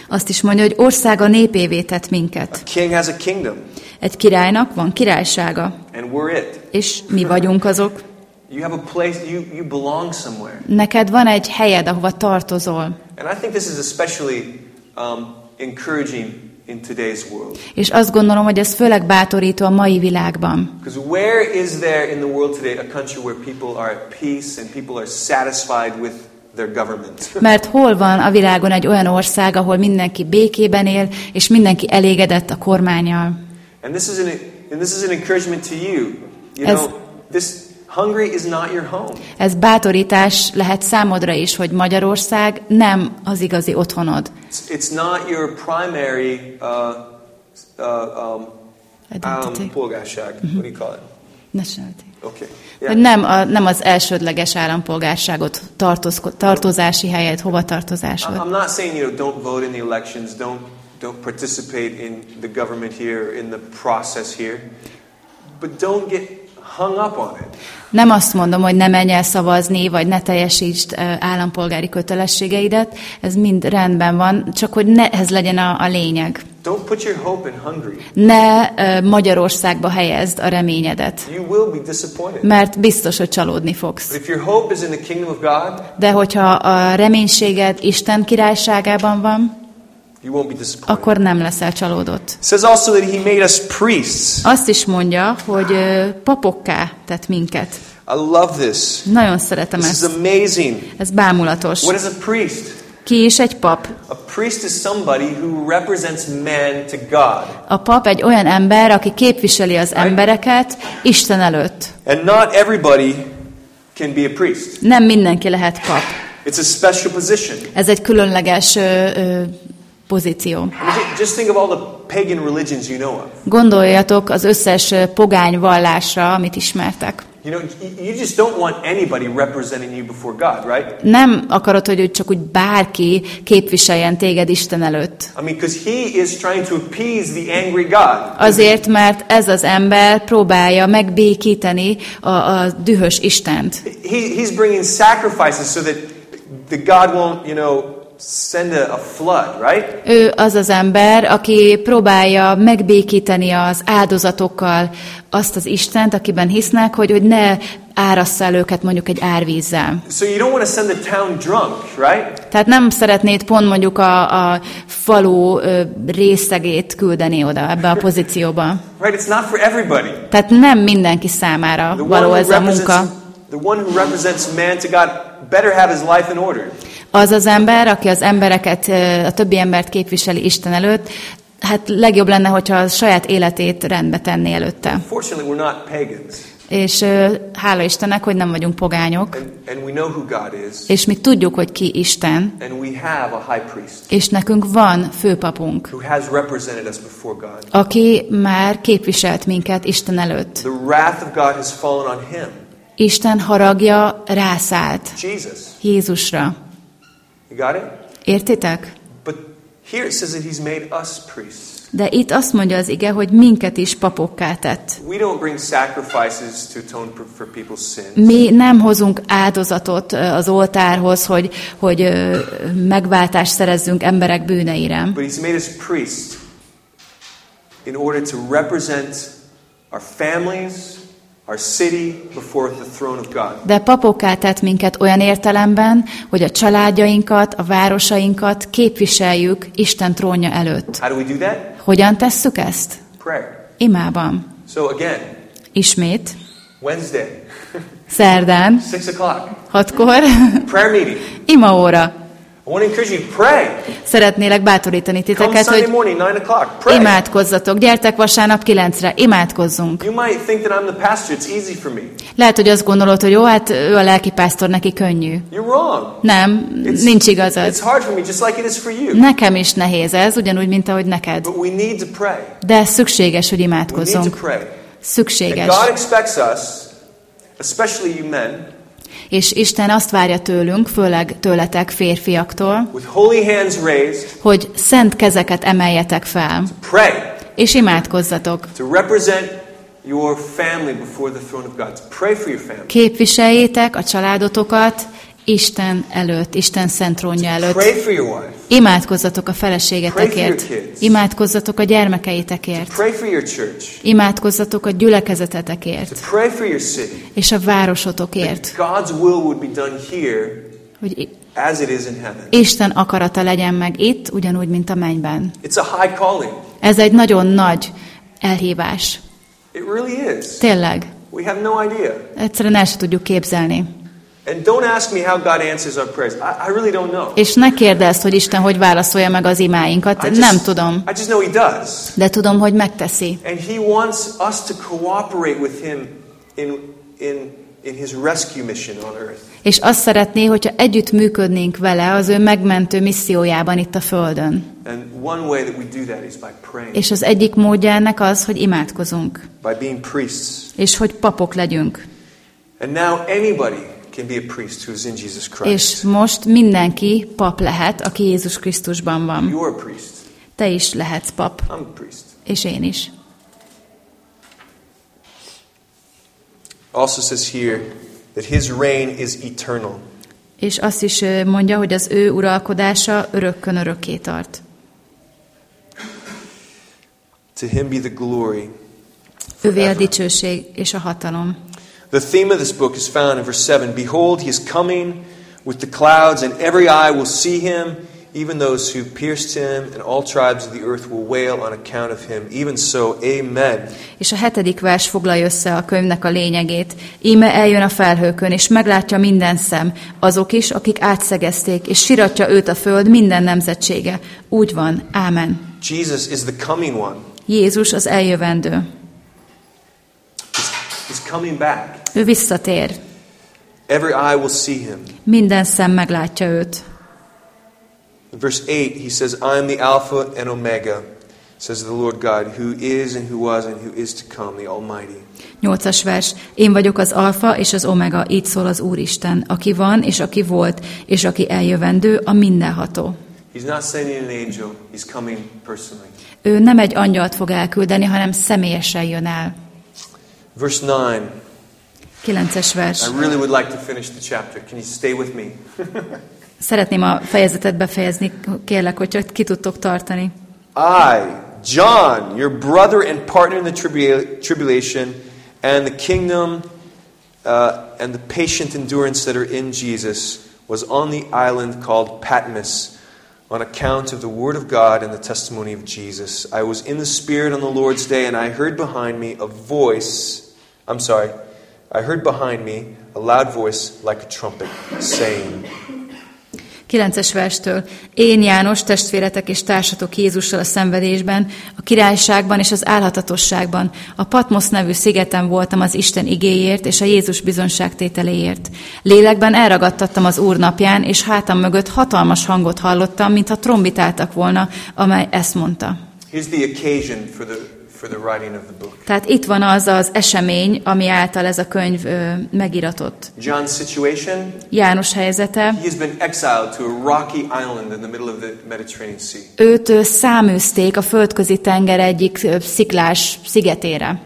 Azt is mondja, hogy országa népévé tett A minket. king has a kingdom, Egy királynak van királysága, and we're it. és mi vagyunk azok. You have a place, you, you belong somewhere. Neked van egy helyed, ahova tartozol. And I think this is especially um, encouraging in today's world. És azt gondolom, hogy ez főleg bátorító a mai világban. Because where is there in the world today a country where people are at peace and people are satisfied with? Mert hol van a világon egy olyan ország, ahol mindenki békében él, és mindenki elégedett a kormányjal? and this is an and this is an encouragement to you. You As- know, this Hungary is not your home. Ez bátorítás lehet számodra is, hogy Magyarország nem az igazi otthonod. It's, it's not your primary uh, uh, um, Identity. állampolgárság. What do you call it? Nationality. Okay. Hogy nem, a, nem az elsődleges állampolgárságot, tartoz, tartozási helyed, hova tartozásod. I'm not saying you know don't vote in the elections, don't don't participate in the government here, in the process here, but don't get Nem azt mondom, hogy ne menj el szavazni, vagy ne teljesítsd állampolgári kötelességeidet, ez mind rendben van, csak hogy ne ez legyen a, a lényeg. Don't put your hope in Hungary. Ne ö, Magyarországba helyezd a reményedet, You will be disappointed. mert biztos, hogy csalódni But fogsz. if your hope is in the kingdom of God, De hogyha a reménységed Isten királyságában van, you won't be disappointed. Akkor nem leszel csalódott. Azt is mondja, hogy papokká tett minket. I love this. Nagyon szeretem This is ezt. amazing. Ez bámulatos. What is a priest? Ki is egy pap? A priest is somebody who represents man to God. A pap egy olyan ember, aki képviseli az embereket Isten előtt. And not everybody can be a priest. Nem mindenki lehet pap. It's a special position. Ez egy különleges ö, ö, pozíció. I mean, ju- just think of all the pagan religions you know of. Gondoljatok az összes pogány vallásra, amit ismertek. You know, you just don't want anybody representing you before God, right? Nem akarod, hogy csak úgy bárki képviseljen téged Isten előtt. I mean, because he is trying to appease the angry God. Azért, mert ez az ember próbálja megbékíteni a, a dühös Istent. He, he's bringing sacrifices so that the God won't, you know, send a, a flood, right? Ő az az ember, aki próbálja megbékíteni az áldozatokkal azt az Istent, akiben hisznek, hogy, hogy ne árassza el őket mondjuk egy árvízzel. So you don't want to send the town drunk, right? Tehát nem szeretnéd pont mondjuk a, a falu ö, részegét küldeni oda ebbe a pozícióba. Right? It's not for everybody. Tehát nem mindenki számára The való ez a munka. the one who represents man to God better have his life in order. Az az ember, aki az embereket, a többi embert képviseli Isten előtt, hát legjobb lenne, hogyha a saját életét rendbe tenné előtte. És hála Istennek, hogy nem vagyunk pogányok, és mi tudjuk, hogy ki Isten, és nekünk van főpapunk, aki már képviselt minket Isten előtt. Isten haragja rászállt. Jézusra. You got it? Értitek? But here it says that he's made us priests. De itt azt mondja az ige, hogy minket is papokká tett. Mi nem hozunk áldozatot az oltárhoz, hogy, hogy megváltást szerezzünk emberek bűneire, But he's made us priests in order to represent our families, de papokká tett minket olyan értelemben, hogy a családjainkat, a városainkat képviseljük Isten trónja előtt. How do we do that? Hogyan tesszük ezt? Prayer. Imában. So again, Ismét, Wednesday, szerdán, six o'clock, hatkor, prayer meeting. imaóra. I Szeretnélek bátorítani titeket, hogy imádkozzatok. Gyertek vasárnap kilencre, imádkozzunk. Lehet, hogy azt gondolod, hogy jó, hát ő a lelkipásztor, neki könnyű. Nem, nincs igazad. Nekem is nehéz ez, ugyanúgy, mint ahogy neked. But we need to pray. De szükséges, hogy imádkozzunk. Szükséges. És Isten azt várja tőlünk, főleg tőletek, férfiaktól, raised, hogy szent kezeket emeljetek fel, pray és imádkozzatok. Képviseljétek a családotokat Isten előtt, Isten szent trónja előtt. Imádkozzatok a feleségetekért. Imádkozzatok a gyermekeitekért. Imádkozzatok a gyülekezetetekért. És a városotokért. Hogy. Isten akarata legyen meg itt, ugyanúgy, mint a mennyben. Ez egy nagyon nagy elhívás. Tényleg. Egyszerűen el sem tudjuk képzelni. And don't ask me how God answers our prayers. I, I really don't know. És ne kérdezd, hogy Isten hogy válaszolja meg az imáinkat. I just, Nem tudom. I just know He does. De tudom, hogy megteszi. And He wants us to cooperate with Him in, in, in His rescue mission on earth. És azt szeretné, hogyha együtt működnénk vele az ő megmentő missziójában itt a Földön. And one way that we do that is by praying, És az egyik módja ennek az, hogy imádkozunk. by being priests. És hogy papok legyünk. And now anybody can be a priest who's in Jesus És Christ. most mindenki pap lehet, aki Jézus Krisztusban van. You're a priest. Te is lehetsz pap, I'm a priest. és én is. Also says here that His reign is eternal. És azt is mondja, hogy az ő uralkodása örökkön örökké tart. To Him be the glory. Ővé a dicsőség és a hatalom. The theme of this book is found in verse 7. Behold, he is coming with the clouds, and every eye will see him, even those who pierced him, and all tribes of the earth will wail on account of him. Even so, amen. És a hetedik vers foglalja össze a könyvnek a lényegét. Íme eljön a felhőkön, és meglátja minden szem, azok is, akik átszegezték, és siratja őt a föld minden nemzetsége. Úgy van. Ámen. Jesus is the coming one. Jézus az eljövendő. He's coming back. Ő visszatér. Every eye will see him. Minden szem meglátja őt. In verse 8, he says, I am the Alpha and Omega, says the Lord God, who is and who was and who is to come, the Almighty. Nyolcas vers. Én vagyok az alfa és az omega, így szól az Úristen, aki van és aki volt, és aki eljövendő, a mindenható. He's not sending an angel, he's coming personally. Ő nem egy angyalt fog elküldeni, hanem személyesen jön el. Verse 9. Kilences vers. I really would like to finish the chapter. Can you stay with me? Szeretném a fejezetet befejezni, kérlek, hogyha ki tudtok tartani. I, John, your brother and partner in the tribula- tribulation and the kingdom uh, and the patient endurance that are in Jesus, was on the island called Patmos on account of the word of God and the testimony of Jesus. I was in the Spirit on the Lord's day, and I heard behind me a voice. I'm sorry. I heard behind me a loud voice like a trumpet saying, 9-es verstől. Én János, testvéretek és társatok Jézussal a szenvedésben, a királyságban és az álhatatosságban. A Patmos nevű szigeten voltam az Isten igéért és a Jézus bizonságtételéért. Lélekben elragadtattam az Úr napján, és hátam mögött hatalmas hangot hallottam, mintha trombitáltak volna, amely ezt mondta. Here's the occasion for the, for the writing of the book. Tehát itt van az az esemény, ami által ez a könyv ö, megiratott. John's situation János helyzete. He has been exiled to a rocky island in the middle of the Mediterranean Sea. Őt ö, száműzték a földközi tenger egyik ö, sziklás szigetére.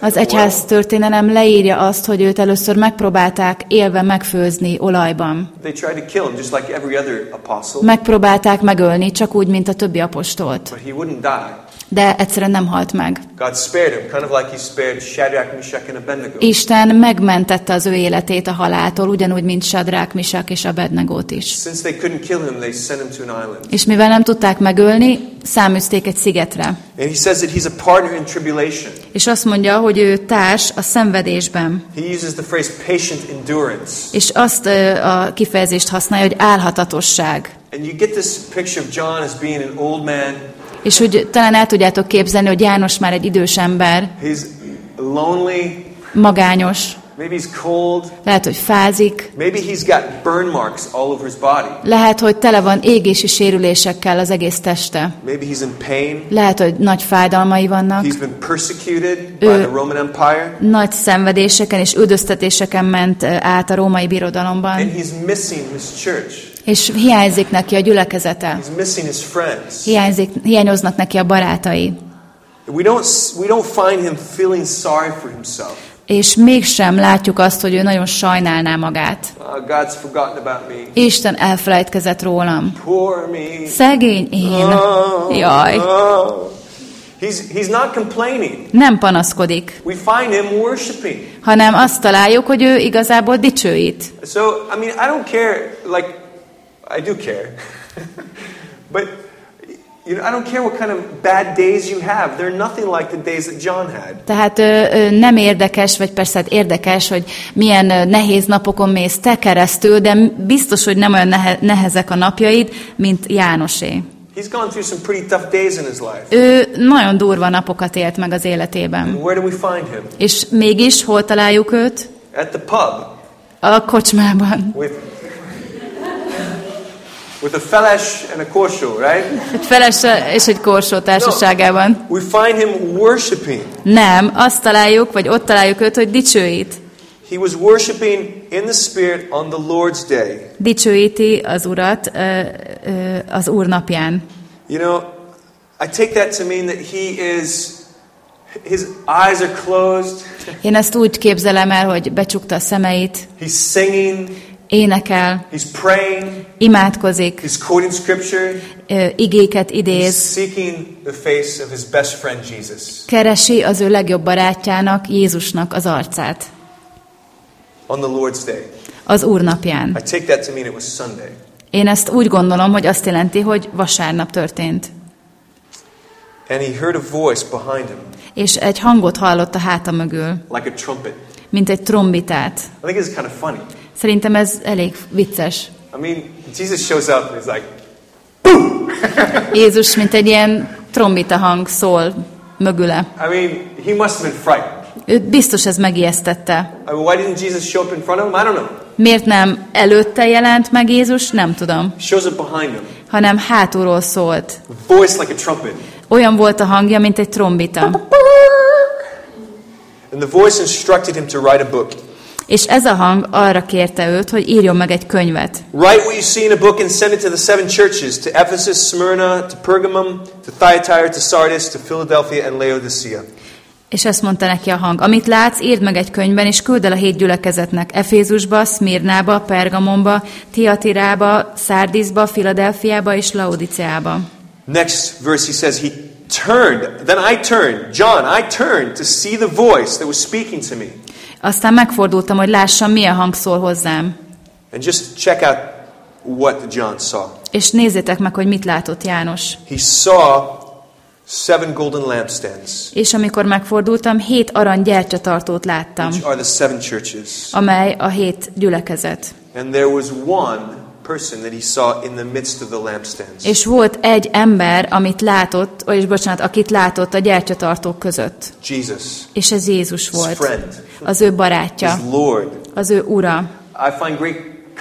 Az egyház történelem leírja azt, hogy őt először megpróbálták élve megfőzni olajban. Megpróbálták megölni, csak úgy, mint a többi apostolt. De egyszerűen nem halt meg. God spared him, kind of like he spared Shadrach, Meshach, and Abednego. Isten megmentette az ő életét a haláltól, ugyanúgy, mint Sadrák, Misak és Abednegót is. Since they couldn't kill him, they sent him to an island. És mivel nem tudták megölni, száműzték egy szigetre. And he says that he's a partner in tribulation. És azt mondja, hogy ő társ a szenvedésben. He uses the phrase patient endurance. És azt a kifejezést használja, hogy álhatatosság. And you get this picture of John as being an old man. És úgy talán el tudjátok képzelni, hogy János már egy idős ember, He's lonely. magányos, Maybe he's cold. lehet, hogy fázik, Maybe he's got burn marks all over his body. lehet, hogy tele van égési sérülésekkel az egész teste. Maybe he's in pain. Lehet, hogy nagy fájdalmai vannak, He's been persecuted by Ő- the Roman Empire. nagy szenvedéseken és üldöztetéseken ment át a római And birodalomban, he's missing his church. És hiányzik neki a gyülekezete, hiányzik, hiányoznak neki a barátai. We don't, we don't find him feeling sorry for himself. És mégsem látjuk azt, hogy ő nagyon sajnálná magát. Me. Isten elfelejtkezett rólam. Szegény én. Oh, Jaj. oh. He's, he's not complaining. Nem panaszkodik, We find him worshiping. hanem azt találjuk, hogy ő igazából dicsőít. So, I mean, I don't care, like, I do care. but, you know, I don't care what kind of bad days you have. They're nothing like the days that John had. Tehát ö, nem érdekes, vagy persze hát érdekes, hogy milyen nehéz napokon mész te keresztül, de biztos, hogy nem olyan nehe, nehezek a napjaid, mint Jánosé. He's gone through some pretty tough days in his life. Ő nagyon durva napokat élt meg az életében. And where do we find him? És mégis hol találjuk őt? At the pub A kocsmában. with, with a feles and a korsó, right? Egy feles és egy korsó társaságában. We find him worshiping. Nem, azt találjuk, vagy ott találjuk őt, hogy dicsőít. He was worshiping in the Spirit on the Lord's day. Dicsőíti az Urat ö, ö, az Úr napján. You know, I take that to mean that he is, his eyes are closed, Én ezt úgy képzelem el, hogy becsukta a szemeit, he's singing, énekel, he's praying, imádkozik, he's quoting scripture, ö, igéket he's idéz, seeking the face of his best friend Jesus keresi az ő legjobb barátjának, Jézusnak az arcát on the Lord's day. az Úr napján. I take that to mean it was Sunday. Én ezt úgy gondolom, hogy azt jelenti, hogy vasárnap történt. And he heard a voice behind him, És egy hangot hallott a háta mögül, like a trumpet. mint egy trombitát. I think it's kind of funny. Szerintem ez elég vicces. I mean, Jesus shows up and he's like, Jézus, mint egy ilyen trombita hang szól mögüle. I mean, he must have been frightened. Őt biztos ez megijesztette. I mean, why didn't Jesus show up in front of him? I don't know. Miért nem előtte jelent meg Jézus? Nem tudom. Shows up behind him. Hanem hátulról szólt. Voice like a trumpet. Olyan volt a hangja, mint egy trombita. And the voice instructed him to write a book. És ez a hang arra kérte őt, hogy írjon meg egy könyvet. Write what you see in a book and send it to the seven churches to Ephesus, Smyrna, to Pergamum, to Thyatira, to Sardis, to Philadelphia, and Laodicea. És ezt mondta neki a hang. Amit látsz, írd meg egy könyvben, és küld el a hét gyülekezetnek. Efézusba, Szmirnába, Pergamonba, Tiatirába, Szárdisba, Filadelfiába és Laodiceába. Next verse he says, He turned, then I turned, John, I turned to see the voice that was speaking to me. Aztán megfordultam, hogy lássam, milyen hang szól hozzám. And just check out what John saw. És nézzétek meg, hogy mit látott János. He saw seven golden lampstands, És amikor megfordultam, hét arany gyertyatartót láttam, which are the seven churches. amely a hét gyülekezet. And there was one person that he saw in the midst of the lampstands. És volt egy ember, amit látott, és bocsánat, akit látott a gyertyatartók között. Jesus, És ez Jézus volt, friend, az ő barátja, his Lord. az ő ura. I find great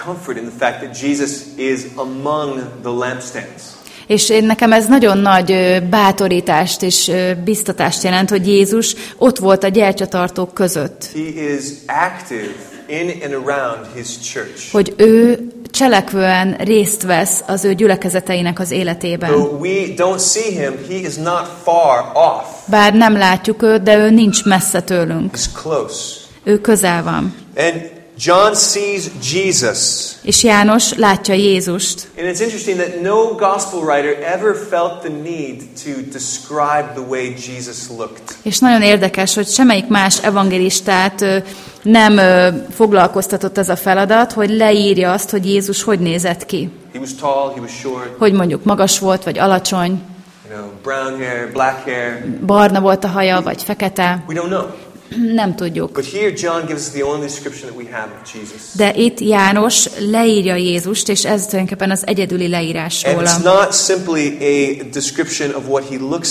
comfort in the fact that Jesus is among the lampstands. És én nekem ez nagyon nagy bátorítást és biztatást jelent, hogy Jézus ott volt a gyertyatartók között. He is active in and around his church. Hogy ő cselekvően részt vesz az ő gyülekezeteinek az életében. Bár nem látjuk őt, de ő nincs messze tőlünk. Ő közel van. And John sees Jesus. És János látja Jézust. And it's interesting that no gospel writer ever felt the need to describe the way Jesus looked. És nagyon érdekes, hogy semmelyik más evangélistát nem foglalkoztatott ez a feladat, hogy leírja azt, hogy Jézus hogy nézett ki. He was tall, he was short, Hogy mondjuk magas volt, vagy alacsony, you know, brown hair, black hair. barna volt a haja, vagy fekete. We don't know. Nem tudjuk. De itt János leírja Jézust, és ez tulajdonképpen az egyedüli leírás róla.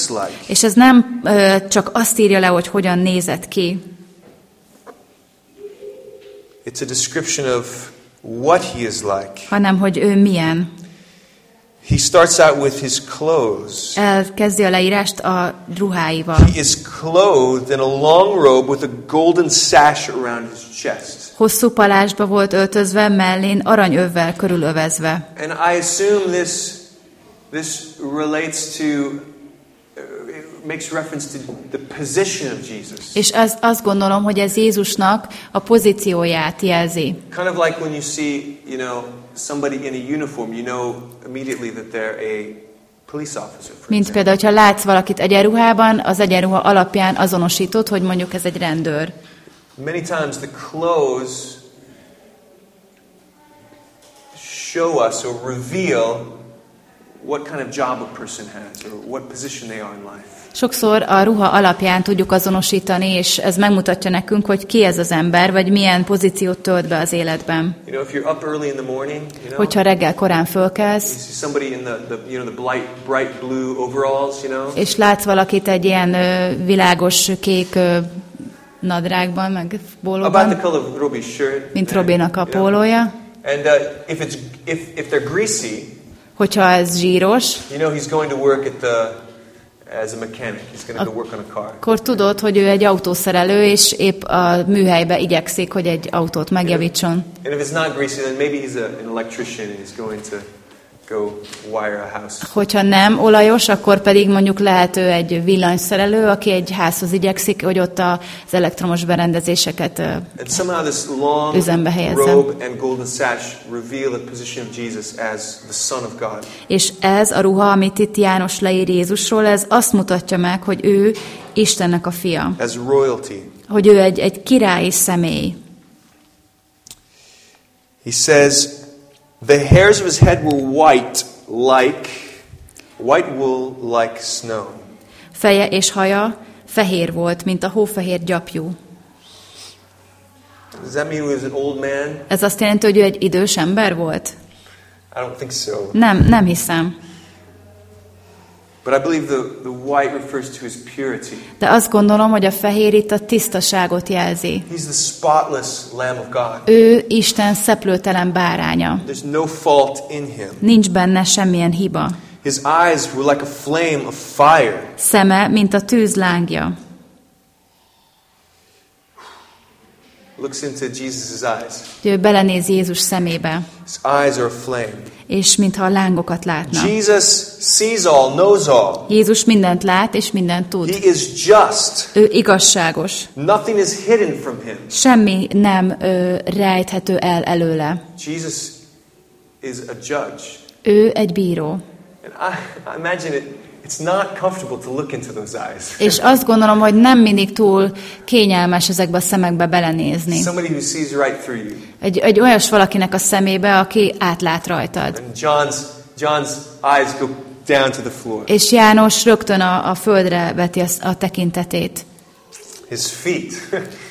like. És ez nem ö, csak azt írja le, hogy hogyan nézett ki, It's a description of what he is like. hanem hogy ő milyen. He starts out with his clothes. Elkezdi a leírást a ruháival. He is clothed in a long robe with a golden sash around his chest. Hosszú palásba volt öltözve, mellén aranyövvel körülövezve. And I assume this, this relates to, uh, makes reference to the position of Jesus. És az, azt gondolom, hogy ez Jézusnak a pozícióját jelzi. Kind of like when you see, you know, somebody in a uniform, you know immediately that they're a police officer. Mint például, látsz valakit egyenruhában, az egyenruha alapján azonosítod, hogy mondjuk ez egy rendőr. Many times the clothes show us or reveal what kind of job a person has or what position they are in life. Sokszor a ruha alapján tudjuk azonosítani, és ez megmutatja nekünk, hogy ki ez az ember, vagy milyen pozíciót tölt be az életben. You know, if you're up early in the morning, you know, Hogyha reggel korán fölkelsz, és látsz valakit egy ilyen ö, világos kék ö, nadrágban, meg pólóban, mint Robinak a pólója, And uh, if it's if if they're greasy, hogyha ez zsíros, you know he's going to work at the as a mechanic. He's going to go work on a car. akkor tudod, hogy ő egy autószerelő, és épp a műhelybe igyekszik, hogy egy autót megjavítson. And if it's not greasy, then maybe he's a, an electrician and he's going to Hogyha nem olajos, akkor pedig mondjuk lehet ő egy villanyszerelő, aki egy házhoz igyekszik, hogy ott az elektromos berendezéseket... Üzembe helyezze. És ez a ruha, amit itt János leír Jézusról, ez azt mutatja meg, hogy ő Istennek a fia. Hogy ő egy, egy királyi személy. He says, The hairs of his head were white like white wool like snow. Feje és haja fehér volt, mint a hófehér gyapjú. Does that mean he was an old man? Ez azt jelenti, hogy ő egy idős ember volt? I don't think so. Nem, nem hiszem. But I believe the, the white refers to his purity. De azt gondolom, hogy a fehér itt a tisztaságot jelzi. He's the spotless Lamb of God. Ő Isten szeplőtelen báránya. There's no fault in him. Nincs benne semmilyen hiba. His eyes were like a flame of fire. Szeme, mint a tűz lángja. Looks into Jesus' eyes. Ő belenéz Jézus szemébe, His eyes are flame. és mintha a lángokat látna. Jesus sees all, knows all. Jézus mindent lát, és mindent tud. He is just. Ő igazságos. Nothing is hidden from him. Semmi nem ö, rejthető el előle. Jesus is a judge. Ő egy bíró. And I, I imagine it, it's not comfortable to look into those eyes. És azt gondolom, hogy nem mindig túl kényelmes ezekbe a szemekbe belenézni. Somebody who sees right through you. Egy, egy olyas valakinek a szemébe, aki átlát rajtad. And John's, John's eyes go down to the floor. És János rögtön a, a földre veti a, a tekintetét. His feet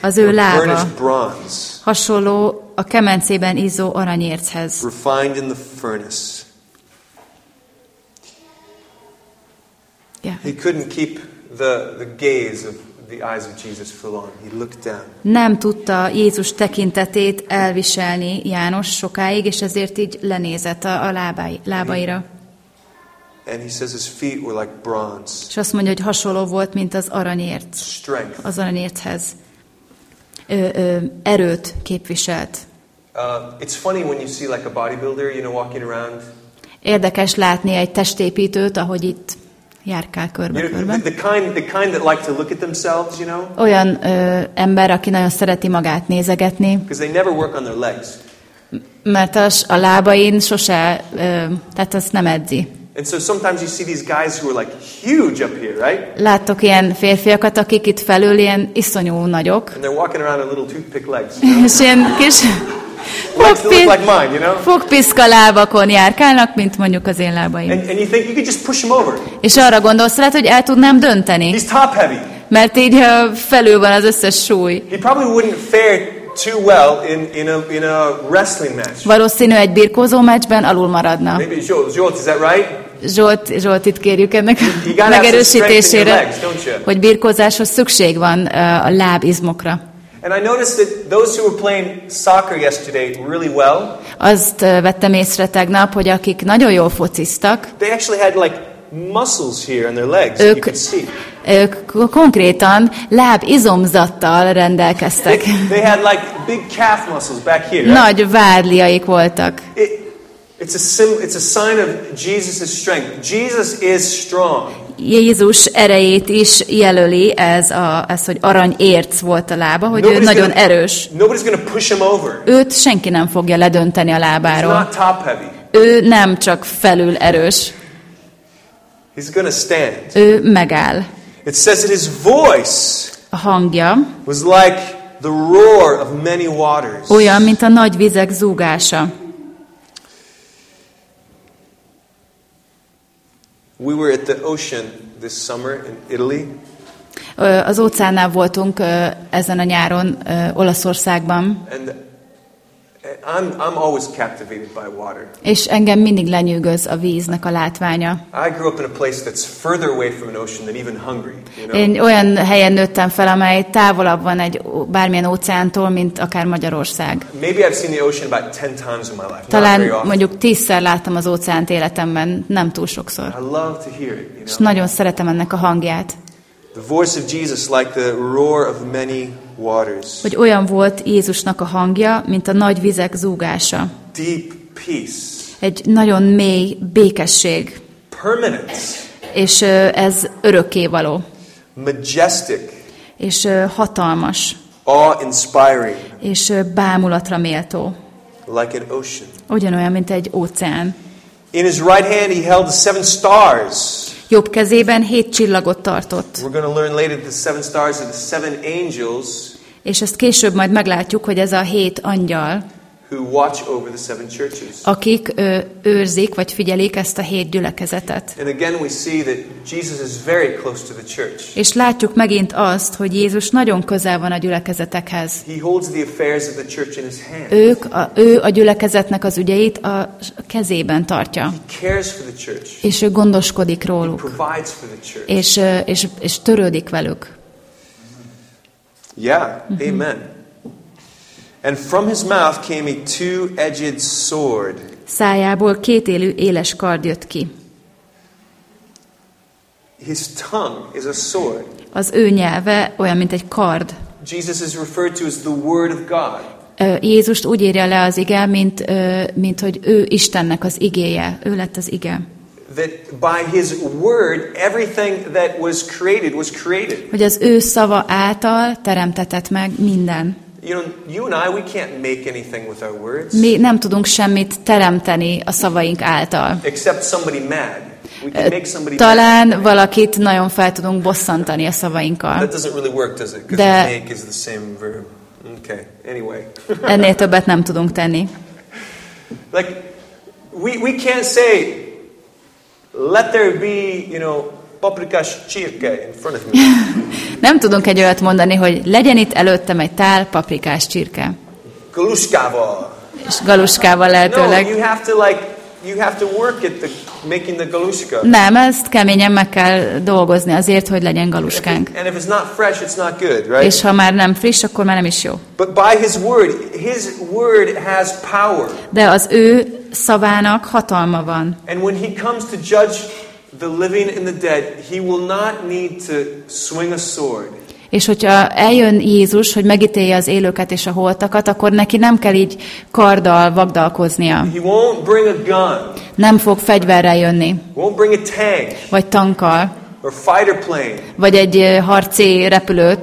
Az ő lába. bronze, Hasonló a kemencében izzó aranyérchez. refined in the furnace. Yeah. He couldn't keep the, the gaze of the eyes of Jesus for long. He looked down. Nem tudta Jézus tekintetét elviselni János sokáig, és ezért így lenézett a, a lábai, lábaira. And he says his feet were like bronze. És azt mondja, hogy hasonló volt, mint az aranyérc, Strength. az aranyérchez. Ö, ö, erőt képviselt. Uh, it's funny when you see like a bodybuilder, you know, walking around. Érdekes látni egy testépítőt, ahogy itt járkál körbe-körbe. Olyan ö, ember, aki nagyon szereti magát nézegetni, mert a, a lábain sose, ö, tehát azt nem edzi. And so sometimes you see these guys who are like huge up here, right? Láttok ilyen férfiakat, akik itt felül ilyen iszonyú nagyok, And they're walking around on little toothpick legs. és ilyen kis Look like fogpi- mine, you know? fogpiszka lábakon járkálnak, mint mondjuk az én lábaim. And, and you think you could just push him over. És arra gondolsz, lehet, hogy el tudnám dönteni, He's top heavy. mert így felül van az összes súly. He probably wouldn't fare too well in, in, a, in a wrestling match. Valószínű egy birkózó meccsben alul maradna. Maybe Joel, Joel, is that right? Zsolt, Zsolt itt kérjük ennek megerősítésére, legs, hogy birkózáshoz szükség van a lábizmokra. And I noticed that those who were playing soccer yesterday really well, Azt vettem észre tegnap, hogy akik nagyon jól fociztak, they actually had like muscles here on their legs. You ők, could see. ők konkrétan lábizomzattal rendelkeztek. They, they had like big calf muscles back here. right? Nagy vádliaik voltak. It, it's, a sim, it's a sign of Jesus' strength. Jesus is strong. Jézus erejét is jelöli ez, a, ez hogy aranyérc volt a lába, hogy ő Nobody's nagyon gonna- erős. Push him over. Őt senki nem fogja ledönteni a lábáról. Ő nem csak felül erős, He's to stand. ő megáll. It says that his voice A hangja was like the roar of many waters. olyan, mint a nagy vizek zúgása. We were at the ocean this summer in Italy, Az óceánnál voltunk ezen a nyáron Olaszországban, and I'm, I'm always captivated by water. és engem mindig lenyűgöz a víznek a látványa. I grew up in a place that's further away from an ocean than even Hungary. You know? Én olyan helyen nőttem fel, amely távolabb van egy bármilyen óceántól, mint akár Magyarország. Maybe I've seen the ocean about 10 times in my life. Talán mondjuk tízszer láttam az óceánt életemben, nem túl sokszor. I love to hear it. You És know? nagyon szeretem ennek a hangját, The voice of Jesus like the roar of many waters. hogy olyan volt Jézusnak a hangja, mint a nagy vizek zúgása. Deep peace. Egy nagyon mély békesség, Permanence. és ez örökkévaló, Majestic. és hatalmas, Awe-inspiring. és bámulatra méltó. Like an ocean. Ugyanolyan, mint egy óceán. In his right hand he held the seven stars. Jobb kezében hét csillagot tartott. We're going to learn later that the seven stars are the seven angels És ezt később majd meglátjuk, hogy ez a hét angyal, who watch over the seven churches. akik ö, őrzik vagy figyelik ezt a hét gyülekezetet. And again, we see that Jesus is very close to the church. És látjuk megint azt, hogy Jézus nagyon közel van a gyülekezetekhez. He holds the affairs of the church in his hand. Ők, a, ő a gyülekezetnek az ügyeit a kezelében tartja, He cares for the church. és ő gondoskodik He róluk, provides for the church. és, és, és törődik velük. Yeah, amen. And from his mouth came a two edged sword. Szájából kétélű éles kard jött ki. His tongue is a sword. Az ő nyelve olyan, mint egy kard. Jesus is referred to as the Word of God. Jézust úgy írja le az ige, mint, mint hogy ő Istennek az igéje. Ő lett az ige. That by his word, everything that was created was created. Hogy az ő szava által teremtetett meg minden. Mi nem tudunk semmit teremteni a szavaink által. Talán valakit nagyon fel tudunk bosszantani a szavainkkal. De-. Ennél többet nem tudunk tenni. like, we, we can't say, let there be, you know, paprikas csirke in front of me. Nem tudunk egy olyat mondani, hogy legyen itt előttem egy tál paprikás csirke. Galuskával. És galuskával No, lehetőleg. you have to like, you have to work at the making the galuska. Nem, ezt keményen meg kell dolgozni azért, hogy legyen galuskánk. And if it's not fresh, it's not good, right? És ha már nem friss, akkor már nem is jó. But by his word, his word has power. De az ő szavának hatalma van. And when he comes to judge the living and the dead, he will not need to swing a sword. És hogyha eljön Jézus, hogy megítélje az élőket és a holtakat, akkor neki nem kell így karddal vagdalkoznia. Nem fog fegyverrel jönni, vagy tankkal, vagy egy ö, harci repülővel.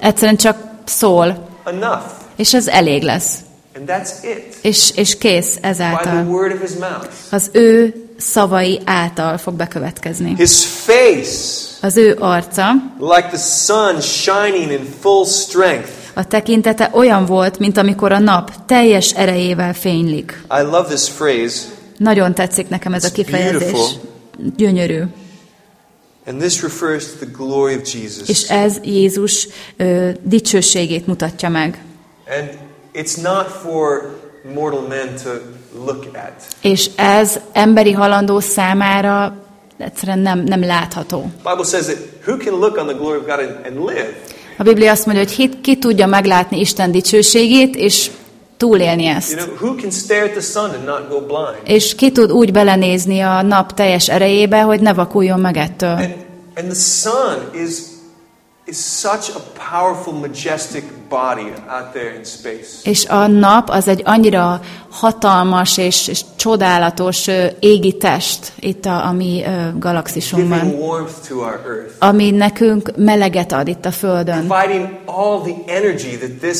Egyszerűen csak szól, Enough. és ez elég lesz. És, és kész ezáltal. Az ő szavai által fog bekövetkezni. His face, Az ő arca, like the sun shining in full strength. a tekintete olyan volt, mint amikor a nap teljes erejével fénylik. I love this phrase. Nagyon tetszik nekem ez a It's kifejezés. beautiful. Gyönyörű. And this refers to the glory of Jesus. És ez Jézus ö, dicsőségét mutatja meg. And it's not for mortal men to look at. És ez emberi halandó számára egyszerűen nem, nem látható. The Bible says that who can look on the glory of God and, and live? A Biblia azt mondja, hogy ki, ki tudja meglátni Isten dicsőségét, és túlélni You ezt. know, who can stare at the sun and not go blind? És ki tud úgy belenézni a nap teljes erejébe, hogy ne vakuljon meg ettől. And, and the sun is, És a nap az egy annyira hatalmas és, és csodálatos égi test itt a, a mi galaxisunkban, ami nekünk meleget ad itt a Földön. Providing all the energy that this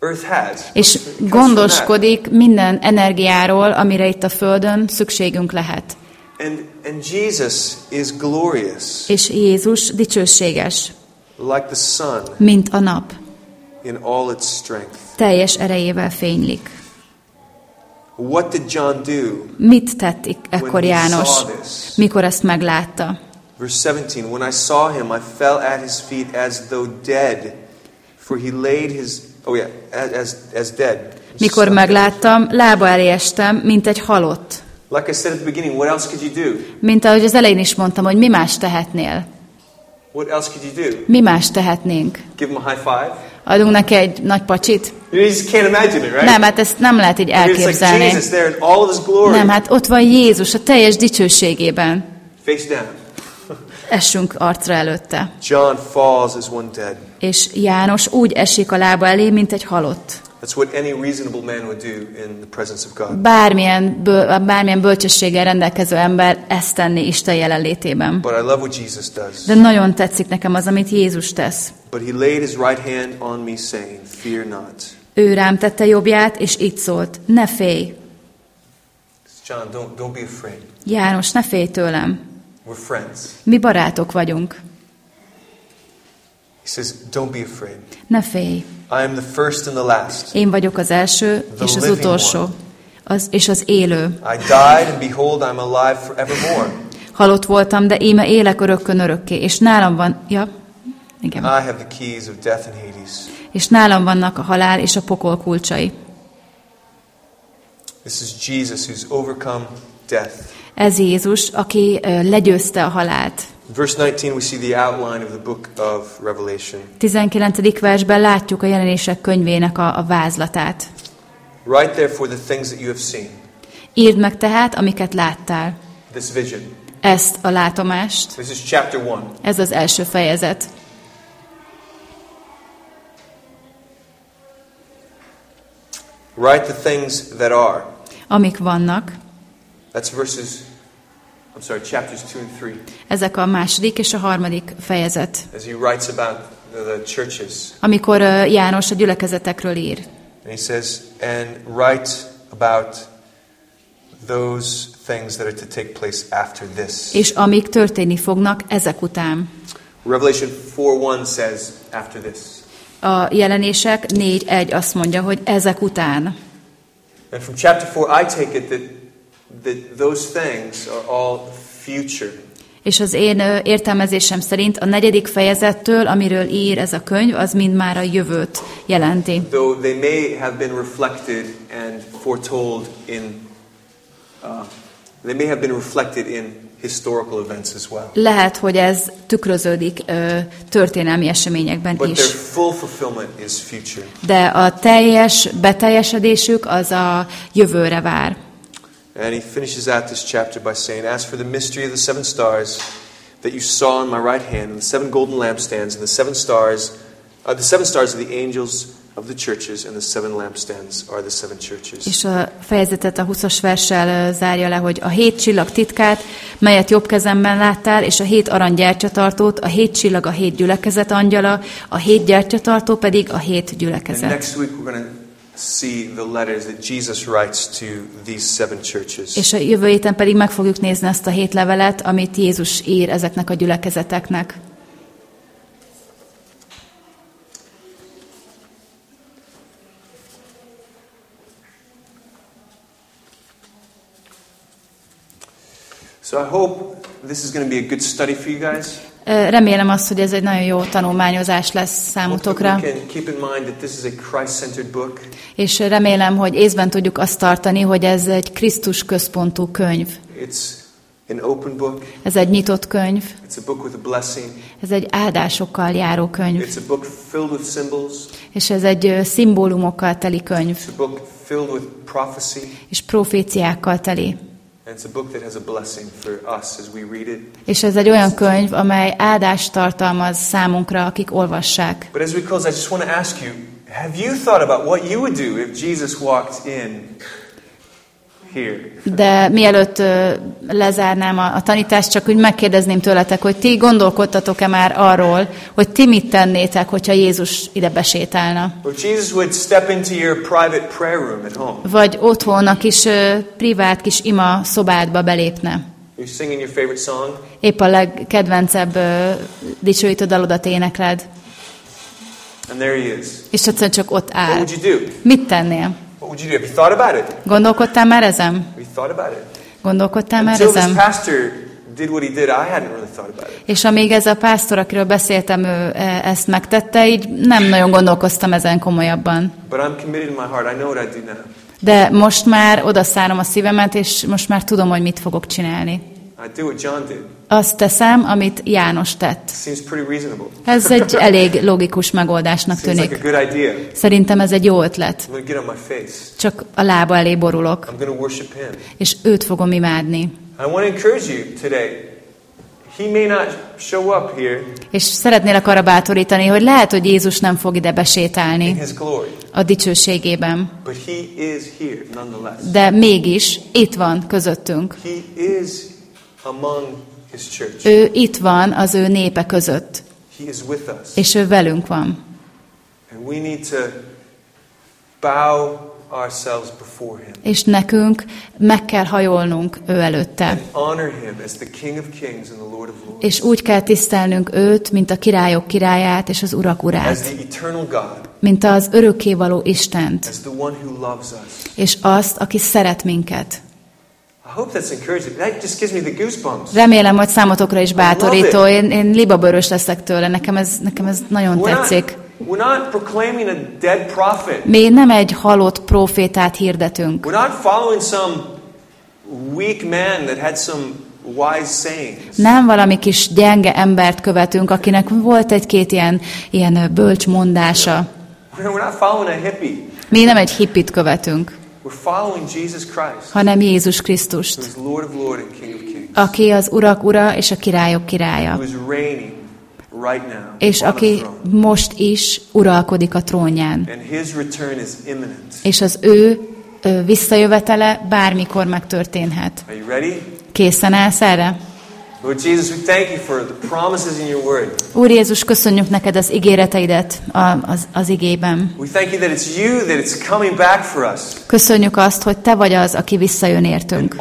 earth has. És gondoskodik minden energiáról, amire itt a Földön szükségünk lehet. And, and Jesus is glorious, És Jézus dicsőséges, like the sun mint a nap, in all its strength. teljes erejével fénylik. What did John do? Mit tett ekkor János, mikor ezt meglátta? Verse 17 When I saw him, I fell at his feet as though dead, for he laid his. Oh, yeah, as, as, as dead. Mikor megláttam, lába elé estem, mint egy halott. Like I said at the beginning, what else could you do? Mint ahogy az elején is mondtam, hogy mi más tehetnél? What else could you do? Mi más tehetnénk? Give him a high five? Adunk neki egy nagy pacsit? You just can't imagine it, right? Nem, hát ezt nem lehet így like elképzelni. Jesus there in all of his glory. Nem, hát ott van Jézus a teljes dicsőségében. Face down. Essünk arcra előtte. John falls as one dead. És János úgy esik a lába elé, mint egy halott. That's what any reasonable man would do in the presence of God. Bármilyen, bő, bármilyen bölcsességgel rendelkező ember ezt tenni Isten jelenlétében. But I love what Jesus does. De nagyon tetszik nekem az, amit Jézus tesz. But he laid his right hand on me, saying, Fear not. Ő rám tette jobbját, és így szólt, ne félj. John, don't, don't be afraid. János, ne félj tőlem. We're friends. Mi barátok vagyunk. He says, Don't be afraid. Ne félj. I am the first and the last. Én vagyok az első The és az utolsó. one. Az, és az élő. I died, and behold, I'm alive forevermore. Halott voltam, de íme élek örökkön örökké, és nálam van... Ja, igen. I have the keys of death and Hades. És nálam vannak a halál és a pokol kulcsai. This is Jesus who's overcome death. Ez Jézus, aki legyőzte a halált. Verse 19, we see the outline of the book of Revelation. 19. versben látjuk a jelenések könyvének a, a vázlatát. Write therefore the things that you have seen, Írd meg tehát, amiket láttál. this vision. Ezt a látomást. This is chapter 1. Ez az első fejezet. Write the things that are. Amik vannak, That's verses, I'm sorry, chapters 2 and 3. ezek a második és a harmadik fejezet. As he writes about the, churches. Amikor János a gyülekezetekről ír. And he says, and write about those things that are to take place after this. És amik történni fognak ezek után. Revelation 4 1 says, after this. A jelenések 4.1 azt mondja, hogy ezek után. And from chapter 4, I take it that, that those things are all future. És az én értelmezésem szerint a negyedik fejezettől, amiről ír ez a könyv, az mind már a jövőt jelenti. Though they may have been reflected and foretold in, uh, they may have been reflected in historical events as well. Lehet, hogy ez tükröződik ö, történelmi eseményekben But their is. full fulfillment is future. De a teljes beteljesedésük az a jövőre vár. And he finishes out this chapter by saying, As for the mystery of the seven stars that you saw in my right hand, and the seven golden lampstands, and the seven stars, uh, the seven stars are the angels of the churches, and the seven lampstands are the seven churches. És a fejezetet a 20-as verssel ö, zárja le, hogy a hét csillag titkát, melyet jobb kezemben láttál, és a hét arany gyertyatartót, a hét csillag a hét gyülekezet angyala, a hét gyertyatartó pedig a hét And gyülekezet. next week we're going to see the letters that Jesus writes to these seven churches. És a jövő héten pedig meg fogjuk nézni ezt a hét levelet, amit Jézus ír ezeknek a gyülekezeteknek. So I hope this is going to be a good study for you guys. Remélem azt, hogy ez egy nagyon jó tanulmányozás lesz számotokra, és remélem, hogy észben tudjuk azt tartani, hogy ez egy Krisztus központú könyv. Ez egy nyitott könyv, ez egy áldásokkal járó könyv, és ez egy szimbólumokkal teli könyv, és proféciákkal teli. And it's a book that has a blessing for us as we read it. És ez egy olyan könyv, amely áldást tartalmaz számunkra, akik olvassák. But as we close, I just want to ask you Have you thought about what you would do if Jesus walked in? De mielőtt lezárnám a, a tanítást, csak úgy megkérdezném tőletek, hogy ti gondolkodtatok-e már arról, hogy ti mit tennétek, hogyha Jézus ide besétálna? Vagy otthon a kis privát kis ima szobádba belépne? Épp a legkedvencebb dicsőítő dalodat énekled, és egyszerűen csak ott áll. Mit tennél? What would you do? Have you thought about it? Gondolkodtál már ezen? Have you thought about it? Gondolkodtál már ezen? did what he did, I hadn't really thought about it. És amíg ez a pásztor, akiről beszéltem, ő e, ezt megtette, így nem nagyon gondolkoztam ezen komolyabban. But I'm committed in my heart. I know what I do now. De most már odaszárom a szívemet, és most már tudom, hogy mit fogok csinálni. I do what John did. Azt teszem, amit János tett. Ez egy elég logikus megoldásnak tűnik. Szerintem ez egy jó ötlet. Csak a lába elé borulok, és őt fogom imádni. És szeretnélek arra bátorítani, hogy lehet, hogy Jézus nem fog ide besétálni a dicsőségében, de mégis itt van közöttünk. Ő itt van az ő népe között, és ő velünk van. És nekünk meg kell hajolnunk ő előtte. És úgy kell tisztelnünk őt, mint a királyok királyát és az urak urát, mint az örökkévaló Istent, és azt, aki szeret minket. Remélem, hogy számotokra is bátorító. Én, én libabőrös leszek tőle, nekem ez, nekem ez nagyon tetszik. Mi nem egy halott profétát hirdetünk. Nem valami kis gyenge embert követünk, akinek volt egy-két ilyen, ilyen bölcs mondása. Mi nem egy hippit követünk, Hanem Jézus Krisztust, aki az urak ura és a királyok now és aki most is uralkodik a trónján. És az ő visszajövetele bármikor megtörténhet. Készen állsz erre? Úr Jézus, köszönjük neked az ígéreteidet az, az igében. We thank you that it's you that it's coming back for us. Köszönjük azt, hogy te vagy az, aki visszajön értünk.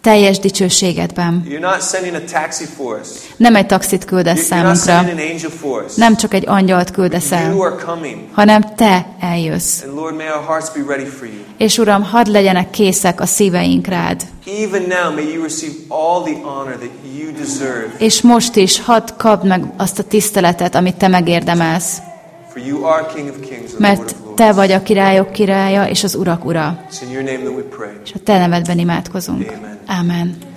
Teljes dicsőségedben. Nem egy taxit küldesz számunkra, nem csak egy angyalt küldesz el, hanem te eljössz. És Uram, hadd legyenek készek a szíveink rád. És most is hadd kapd meg azt a tiszteletet, amit te megérdemelsz. Mert te vagy a királyok királya és az urak ura. És a te nevedben imádkozunk. Amen. Amen.